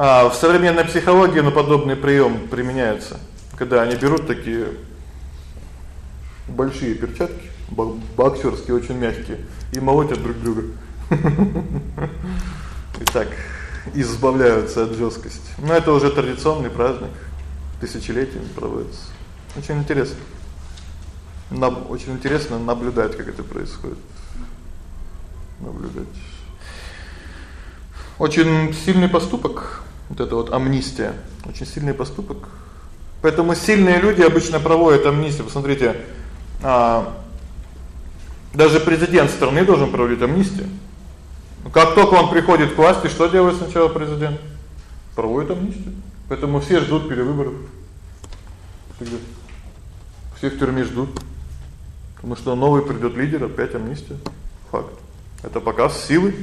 А в современной психологии на подобный приём применяется, когда они берут такие большие перчатки, боксерские, очень мягкие, и молотят друг друга. И так избавляются от жёсткости. Но это уже традиционный праздник, тысячелетиями проводится. Очень интересно. Нам очень интересно наблюдать, как это происходит. Наблюдать. Очень сильный поступок вот это вот амнистия, очень сильный поступок. Поэтому сильные люди обычно проводят амнистию. Посмотрите, а даже президент страны должен проводить амнистию. Как только он приходит к власти, что делает сначала президент? Проводит амнистию. Поэтому все ждут перевыборов. Всегда. Все в тюрьме ждут. Потому что новый придёт лидер, опять амнистия. Факт. Это показ силы.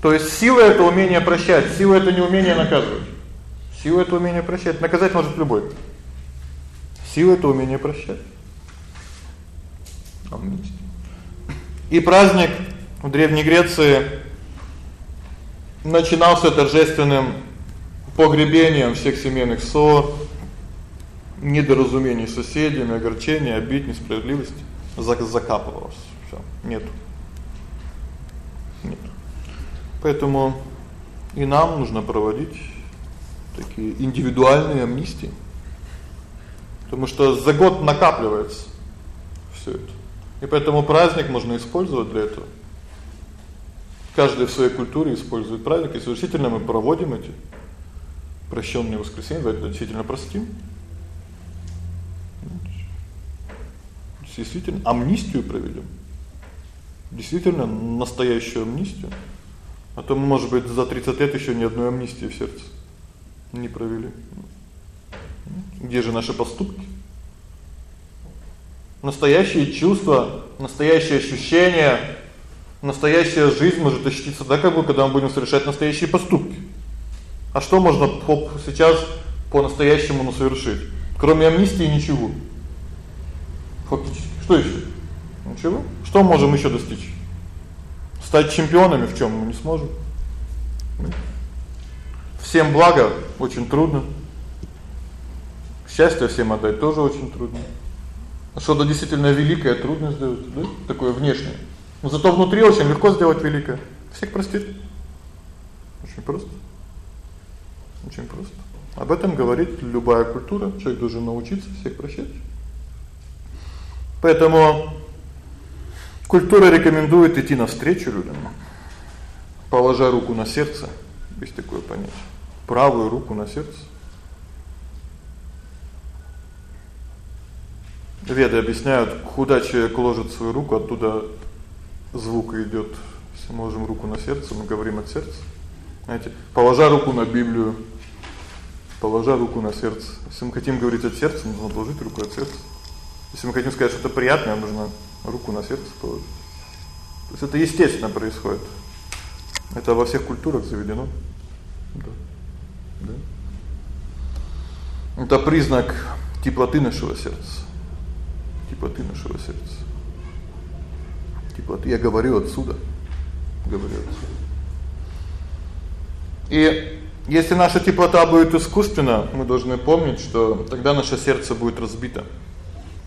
То есть сила это умение прощать, сила это не умение наказывать. Сила это умение прощать. Наказать может любой. Сила это умение прощать. Амнистия. И праздник в Древней Греции начинался торжественным погребением всех семейных ссор, недоразумений с соседями, огорчений, обид, несправедливости, закапывалось. Всё, нет. Нет. Поэтому и нам нужно проводить такие индивидуальные амнистии. Потому что за год накапливается всё это. И поэтому праздник можно использовать для этого. Каждый в своей культуре использует праздник, и действительно мы проводим эти прощённые воскресенья, давайте действительно простим. Действительно амнистию проведём. Действительно настоящую амнистию. А то мы, может быть, за 30 лет ещё ни одной амнистии в сердце не провели. Где же наши поступки? Настоящие чувства, настоящие ощущения, настоящая жизнь может ощутиться тогда, как бы когда мы будем совершать настоящие поступки. А что можно сейчас по-настоящему ну совершить? Кроме амнистии ничего. Фактически. Что ещё? Ничего. Что можем ещё достичь? Стать чемпионами в чём мы не сможем. Всем благо очень трудно. Счастье всем отдать тоже очень трудно. А что-то действительно великое трудно сделать, да? Такое внешнее. Но зато внутри очень легко сделать великое. Всех простить. Очень просто. Очень просто. Об этом говорит любая культура. Человек должен научиться всех прощать. Поэтому культура рекомендует идти навстречу людям, положа руку на сердце, есть такое понятие. Правую руку на сердце. Веды объясняют, куда человек ложит свою руку, оттуда звук идёт. Если мы ложим руку на сердце, мы говорим от сердца. Знаете, положа руку на Библию, положа руку на сердце. Если мы хотим говорить от сердца, нужно положить руку от сердца. Если мы хотим сказать что-то приятное, нужно руку на сердце положить. То есть это естественно происходит. Это во всех культурах заведено. Да. Да. Это признак теплоты нашего сердца. Теплоты нашего сердца. Теплоты. Я говорю отсюда. Говорю отсюда. И если наша теплота будет искусственна, мы должны помнить, что тогда наше сердце будет разбито.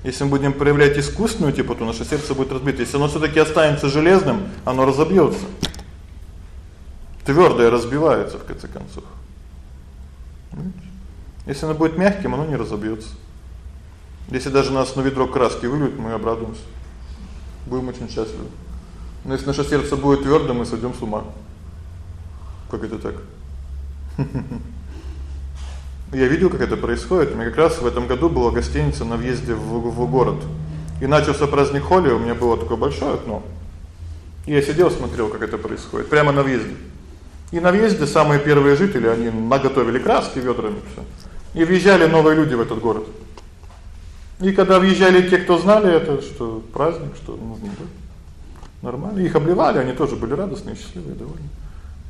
Если мы будем проявлять искусственную теплоту, наше сердце будет разбито. Если оно всё-таки останется железным, оно разобьётся. Твёрдое разбивается в конце концов. Если оно будет мягким, оно не разобьётся. Если даже нас на ведро краски выльют, мы обрадуемся. Будем очень счастливы. Но если наше сердце будет твёрдым, мы сойдём с ума. Как это так? Я видел, как это происходит. У меня как раз в этом году была гостиница на въезде в в город. И начался праздник Холи, у меня было такое большое окно. И я сидел, смотрел, как это происходит прямо на въезде. И на въезде самые первые жители, они наготовили краски ведрами всё. И въезжали новые люди в этот город. И когда въезжали те, кто знали это, что праздник, что нужно, да. Нормально их обливали, они тоже были радостные, счастливые, довольны.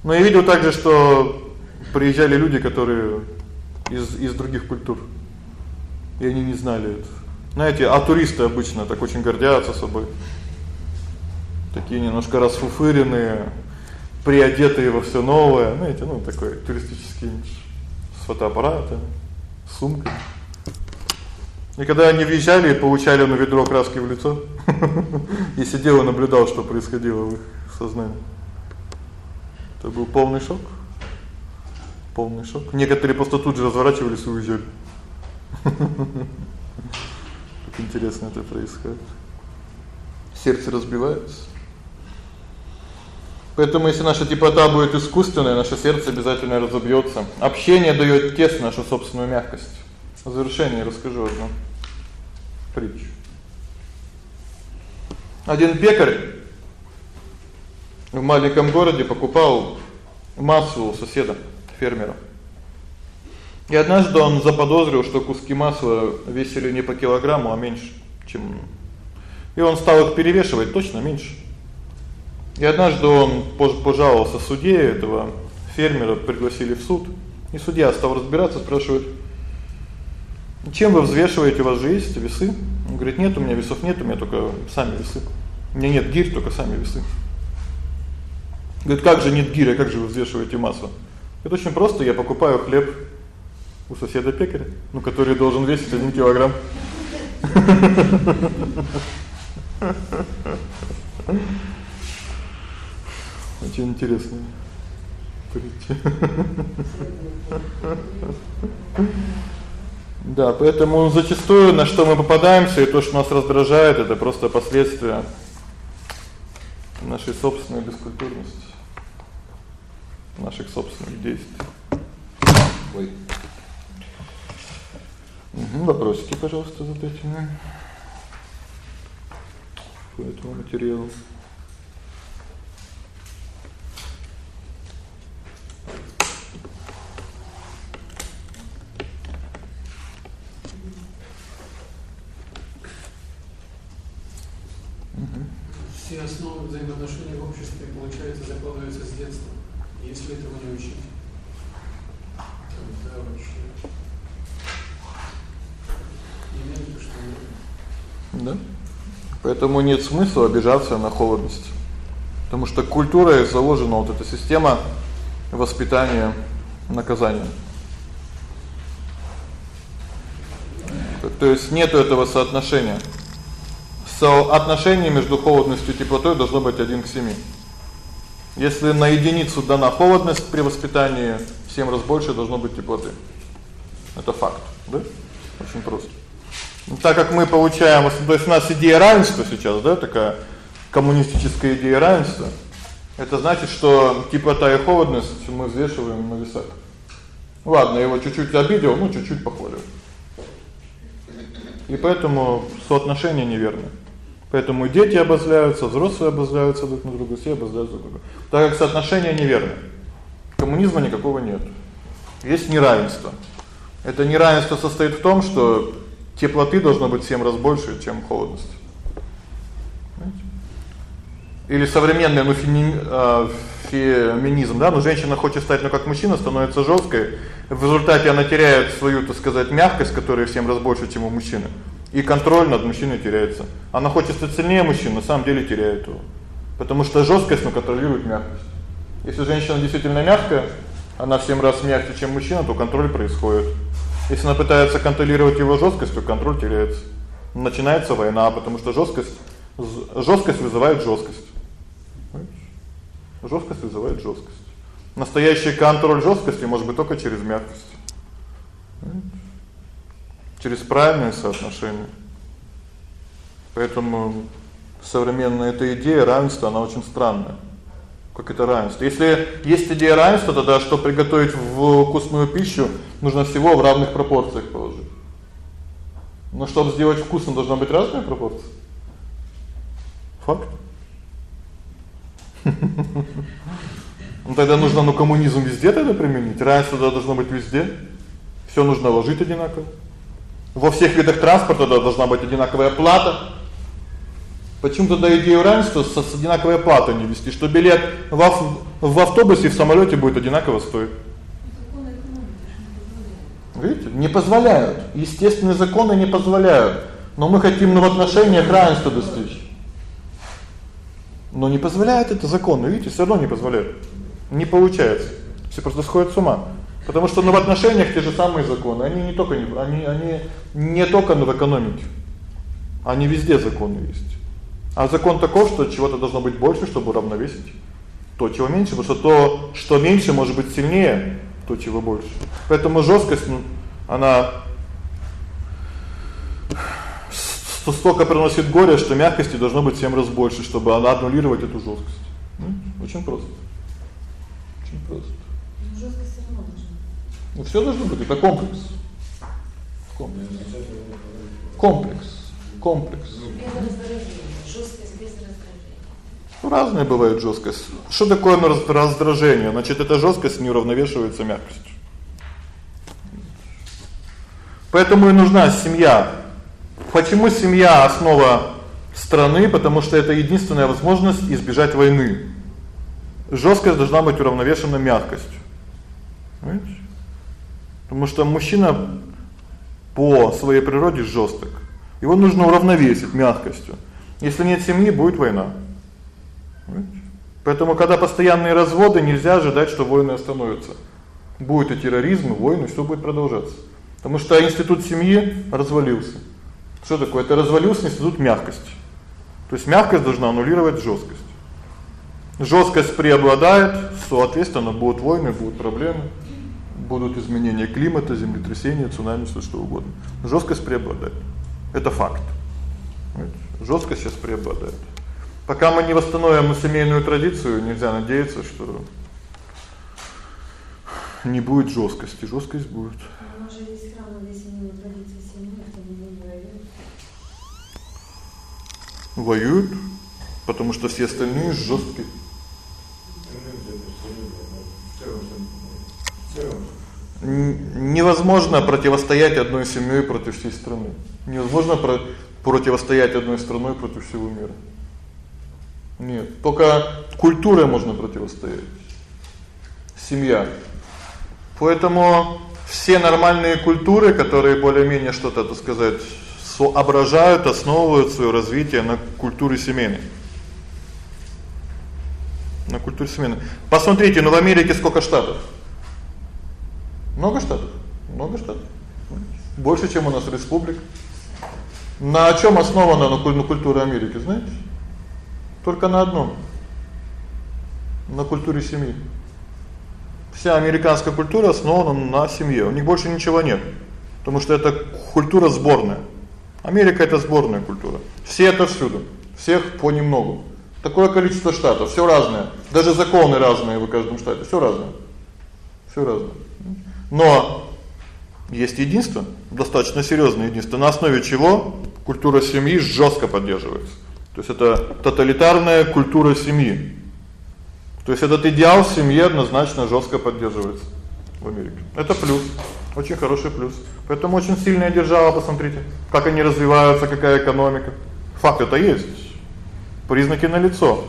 Но я видел также, что приезжали люди, которые из из других культур. И они не знали это. Знаете, а туристы обычно так очень гордятся собой. Такие немножко расфуфыренные, приодетые во всё новое, знаете, ну такой туристический имидж с фотоаппаратом, с сумкой. И когда они въезжали получали на ведро краски в лицо, и сидел и наблюдал, что происходило в их сознании. Это был полный шок. Полный шок. Некоторые просто тут же разворачивались и уезжали. Как интересно это происходит. Сердце разбивается. Поэтому если наша теплота будет искусственная, наше сердце обязательно разобьётся. Общение даёт тесно нашу собственную мягкость. В завершение расскажу одну притчу. Один пекарь в маленьком городе покупал масло у соседа фермера. И однажды он заподозрил, что куски масла весили не по килограмму, а меньше, чем И он стал их перевешивать точно меньше. И однажды он пожаловался судье этого фермера, пригласили в суд, и судья стал разбираться, спрашивает: "Чем вы взвешиваете, у вас же весы?" Он говорит: "Нет, у меня весов нет, у меня только сами весы. У меня нет гирь, только сами весы". Говорит: "Как же нет гиря, как же вы взвешиваете масло?" Это очень просто, я покупаю хлеб у соседа пекаря, ну, который должен весить 1 килограмм. Очень интересно. Да, поэтому зачастую на что мы попадаемся и то, что нас раздражает, это просто последствия нашей собственной бескультурности, наших собственных действий. Ой. Угу, вопросики, пожалуйста, задайте мне по этому материалу. Потом взаимоотношения в обществе, получается, закладываются с детства. Если этого не учить, тогда вообще не имеет что Да? Поэтому нет смысла обижаться на холодность. Потому что культура заложена вот эта система воспитания наказания. То есть нету этого соотношения. Соотношение между холодностью и теплотой должно быть 1 к 7. Если на единицу дана холодность при воспитании, в 7 раз больше должно быть теплоты. Это факт, да? Очень просто. Ну, так как мы получаем, то есть у нас идея равенства сейчас, да, такая коммунистическая идея равенства. Это значит, что теплота и холодность мы взвешиваем на весах. Ладно, его чуть-чуть обидел, ну чуть-чуть похвалил. И поэтому соотношение неверно. Поэтому дети обозляются, взрослые обозляются друг на друга, все обозляются друг на друга. Так как соотношение неверно. Коммунизма никакого нет. Есть неравенство. Это неравенство состоит в том, что теплоты должно быть в 7 раз больше, чем холодности. Или современный ну феми, э, феминизм, да, но женщина хочет стать ну как мужчина, становится жёсткой. В результате она теряет свою, так сказать, мягкость, которая в 7 раз больше, чем у мужчины. И контроль над мужчиной теряется. Она хочет стать сильнее мужчины, на самом деле теряет его. Потому что жёсткость ну контролирует мягкость. Если женщина действительно мягкая, она в 7 раз мягче, чем мужчина, то контроль происходит. Если она пытается контролировать его жёсткость, то контроль теряется. Начинается война, потому что жёсткость жёсткость вызывает жёсткость. Жёсткость вызывает жёсткость. Настоящий контроль жёсткости может быть только через мягкость. Через правильное соотношение. Поэтому современная эта идея равенства, она очень странная. Как это равенство? Если есть идея равенства, тогда что приготовить вкусную пищу, нужно всего в равных пропорциях положить. Но чтобы сделать вкусным, должна быть разная пропорция. Факт. Ну тогда нужно ну коммунизм везде тогда применить. Равенство должно быть везде. Всё нужно ложить одинаково. Во всех видах транспорта должна быть одинаковая плата. Почему тогда идею равенства с, одинаковой платой не вести, что билет в в автобусе и в самолёте будет одинаково стоить? Видите? Не позволяют. Естественные законы не позволяют. Но мы хотим ну, в отношениях равенства достичь. Но не позволяет это закон, видите, всё равно не позволяет. Не получается. Все просто сходят с ума. Потому что ну в отношениях те же самые законы, они не только не они они не только в экономике. Они везде законы есть. А закон таков, что чего-то должно быть больше, чтобы уравновесить то, чего меньше, потому что то, что меньше, может быть сильнее, то, чего больше. Поэтому жёсткость, ну, она столько приносит горя, что мягкости должно быть в 7 раз больше, чтобы она аннулировать эту жёсткость. Очень просто. Очень просто. Жёсткость всё равно должна. Ну всё должно быть, это комплекс. Комплекс. Комплекс. Комплекс. Ну разная бывает жёсткость. Что такое раздражение? Значит, эта жёсткость не уравновешивается мягкостью. Поэтому и нужна семья, Почему семья основа страны? Потому что это единственная возможность избежать войны. Жёсткость должна быть уравновешена мягкостью. Понимаете? Потому что мужчина по своей природе жёсток. Его нужно уравновесить мягкостью. Если нет семьи, будет война. Поэтому когда постоянные разводы, нельзя ожидать, что войны остановятся. Будет и терроризм, и войны, всё будет продолжаться. Потому что институт семьи развалился. Что такое? Это развалился институт мягкости. То есть мягкость должна аннулировать жёсткость. Жёсткость преобладает, соответственно, будут войны, будут проблемы, будут изменения климата, землетрясения, цунами, всё что угодно. Жёсткость преобладает. Это факт. Жёсткость сейчас преобладает. Пока мы не восстановим семейную традицию, нельзя надеяться, что не будет жёсткости. Жёсткость будет. У нас же есть храм, где семейная традиция семьи, кто не воюют, потому что все остальные жёсткие. Невозможно противостоять одной семьёй против всей страны. Невозможно про противостоять одной страной против всего мира. Нет, только культурой можно противостоять. Семья. Поэтому все нормальные культуры, которые более-менее что-то, так сказать, соображают, основывают своё развитие на культуре семейной. На культуре семейной. Посмотрите, ну в Америке сколько штатов? Много штатов. Много штатов. Больше, чем у нас республик. На чём основана на культура Америки, знаете? Только на одном. На культуре семьи. Вся американская культура основана на семье. У них больше ничего нет. Потому что это культура сборная. Америка это сборная культура. Все это всюду. Всех понемногу. Такое количество штатов, всё разное. Даже законы разные в каждом штате, всё разное. Всё разное. Но есть единство, достаточно серьёзное единство, на основе чего культура семьи жёстко поддерживается. То есть это тоталитарная культура семьи. То есть этот идеал в семье однозначно жёстко поддерживается в Америке. Это плюс, очень хороший плюс. Поэтому очень сильная держава, посмотрите, как они развиваются, какая экономика. Факт это есть. Признаки налицо.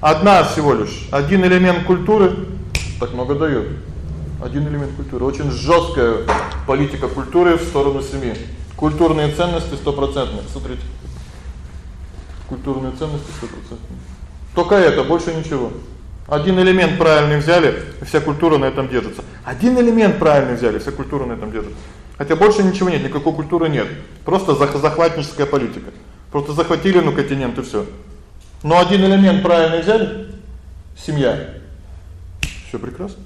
Одна всего лишь, один элемент культуры так много даёт. Один элемент культуры, очень жёсткая политика культуры в сторону семьи. Культурные ценности стопроцентные. Смотрите. Культурные ценности стопроцентные. Только это, больше ничего. Один элемент правильный взяли, вся культура на этом держится. Один элемент правильный взяли, вся культура на этом держится. Хотя больше ничего нет, никакой культуры нет. Просто захватническая политика. Просто захватили ну континент и всё. Но один элемент правильный взяли семья. Всё прекрасно.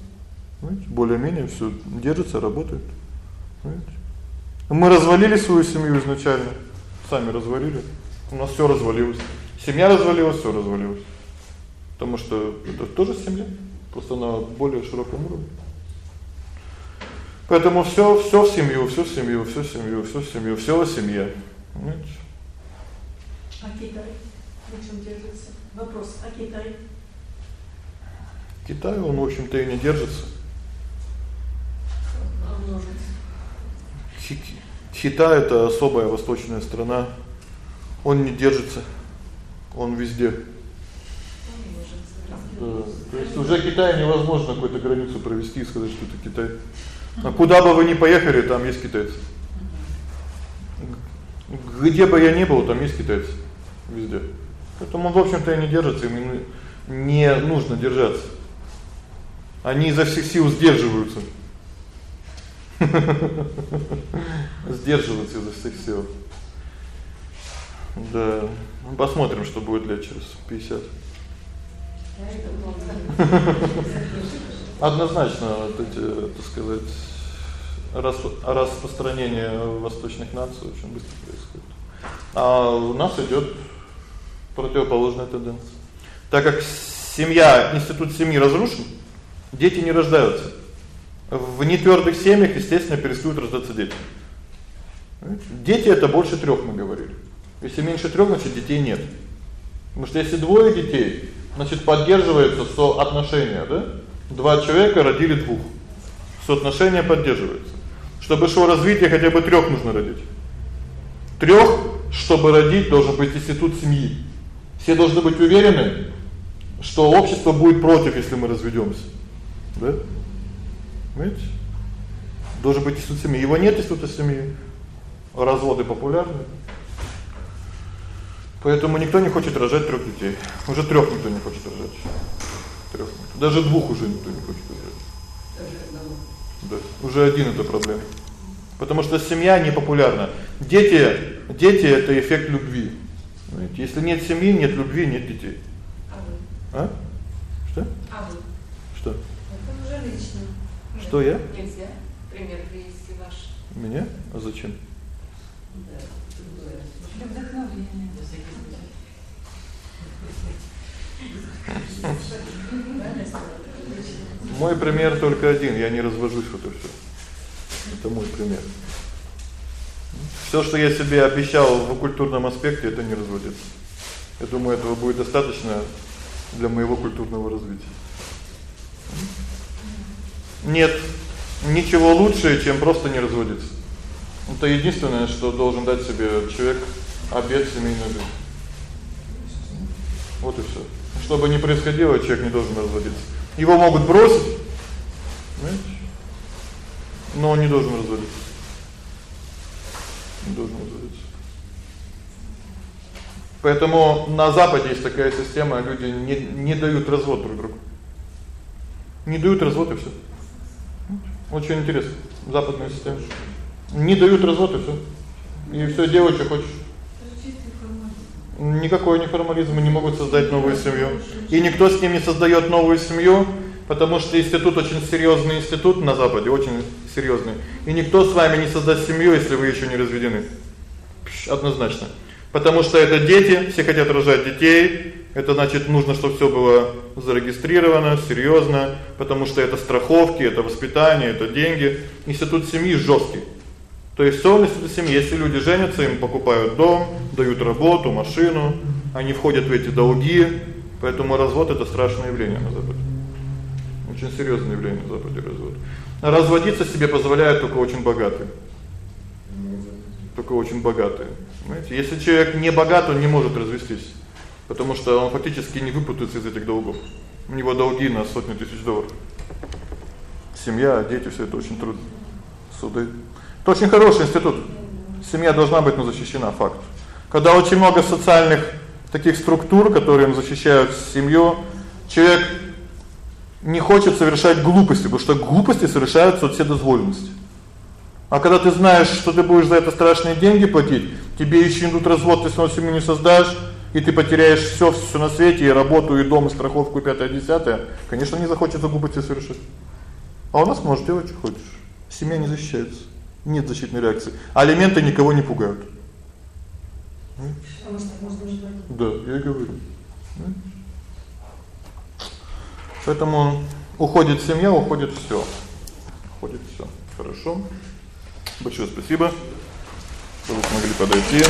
Знаете, более-менее всё держится, работает. Знаете? Мы развалили свою семью изначально, сами развалили. У нас всё развалилось. Семья развалилась, всё развалилось. Потому что это тоже семья, просто на более широком уровне. Поэтому всё, всё в семью, всё в семью, всё в семью, всё в семью, всё в семье. Понимаете? А Китай на чём держится? Вопрос: а Китай? Китай, он, в общем-то, и не держится. Китай это особая восточная страна. Он не держится. Он везде. Да. То есть уже Китай невозможно какую-то границу провести и сказать, что это Китай. А куда бы вы ни поехали, там есть китайцы. Где бы я ни был, там есть китайцы. Везде. Поэтому, в общем-то, и не держится, им не нужно держаться. Они изо всех сил сдерживаются. Сдерживаются изо всех сил. Да. Посмотрим, что будет лет через 50. Однозначно, вот эти, так сказать, рас, распространение восточных наций очень быстро происходит. А у нас идёт противоположная тенденция. Так как семья, институт семьи разрушен, дети не рождаются. В нетвёрдых семьях, естественно, перестают рождаться дети. Дети это больше трёх, мы говорили. Если меньше трёх, значит детей нет. Потому что если двое детей, значит, поддерживается соотношение, да? Два человека родили двух. Соотношение поддерживается. Чтобы шло развитие, хотя бы трёх нужно родить. Трёх, чтобы родить, должен быть институт семьи. Все должны быть уверены, что общество будет против, если мы разведёмся. Да? Понимаете? Должен быть институт семьи. Его нет института семьи. Разводы популярны. Поэтому никто не хочет рожать трёх детей. Уже трёх никто не хочет рожать. Трёх. Даже двух уже никто не хочет рожать. Даже одного. Да. Уже один это проблема. Потому что семья не популярна. Дети, дети это эффект любви. Знаете, если нет семьи, нет любви, нет детей. А вы? А? Что? А вы? Что? Это уже лично. Что я? Нельзя пример привести ваш. Меня? А зачем? Да. Для вдохновения. Мой пример только один, я не развожусь вот и всё. Это мой пример. Всё, что я себе обещал в культурном аспекте это не разводиться. Я думаю, этого будет достаточно для моего культурного развития. Нет ничего лучше, чем просто не разводиться. Это единственное, что должен дать себе человек обет семейной жизни. Вот и всё. Что бы ни происходило, человек не должен разводиться. Его могут бросить, знаете? Но он не должен разводиться. Не должен разводиться. Поэтому на западе есть такая система, люди не не дают развод друг другу. Не дают развод и всё. Очень интересно. Западная система. Не дают развод и всё. И всё делай, что хочешь. Никакой не формализм, не могут создать новую семью. И никто с ним не создаёт новую семью, потому что институт очень серьёзный институт на западе, очень серьёзный. И никто с вами не создаст семью, если вы ещё не разведены. Однозначно. Потому что это дети, все хотят рожать детей. Это значит, нужно, чтобы всё было зарегистрировано, серьёзно, потому что это страховки, это воспитание, это деньги. Институт семьи жёсткий. То есть совесть это семья, если люди женятся, им покупают дом, дают работу, машину, они входят в эти долги, поэтому развод это страшное явление на западе. Очень серьёзное явление на западе развод. Разводиться себе позволяют только очень богатые. Только очень богатые. Знаете, если человек не богат, он не может развестись, потому что он фактически не выпутается из этих долгов. У него долги на сотни тысяч долларов. Семья, дети всё это очень трудно. Суды это очень хороший институт. Семья должна быть, ну, защищена факт. Когда очень много социальных таких структур, которые им защищают семью, человек не хочет совершать глупости, потому что глупости совершаются от вседозволенности. А когда ты знаешь, что ты будешь за это страшные деньги платить, тебе ещё идут развод, ты снова семью не создашь, и ты потеряешь всё, всё на свете, и работу, и дом, и страховку, и пятое, десятое, конечно, не захочется глупости совершить. А у нас можешь делать что хочешь. Семья не защищается. Нет защитной реакции. Алименты никого не пугают. Потому что можно ждать. Да, я говорю. Поэтому уходит семья, уходит всё. Уходит всё. Хорошо. Большое спасибо, что вы смогли подойти.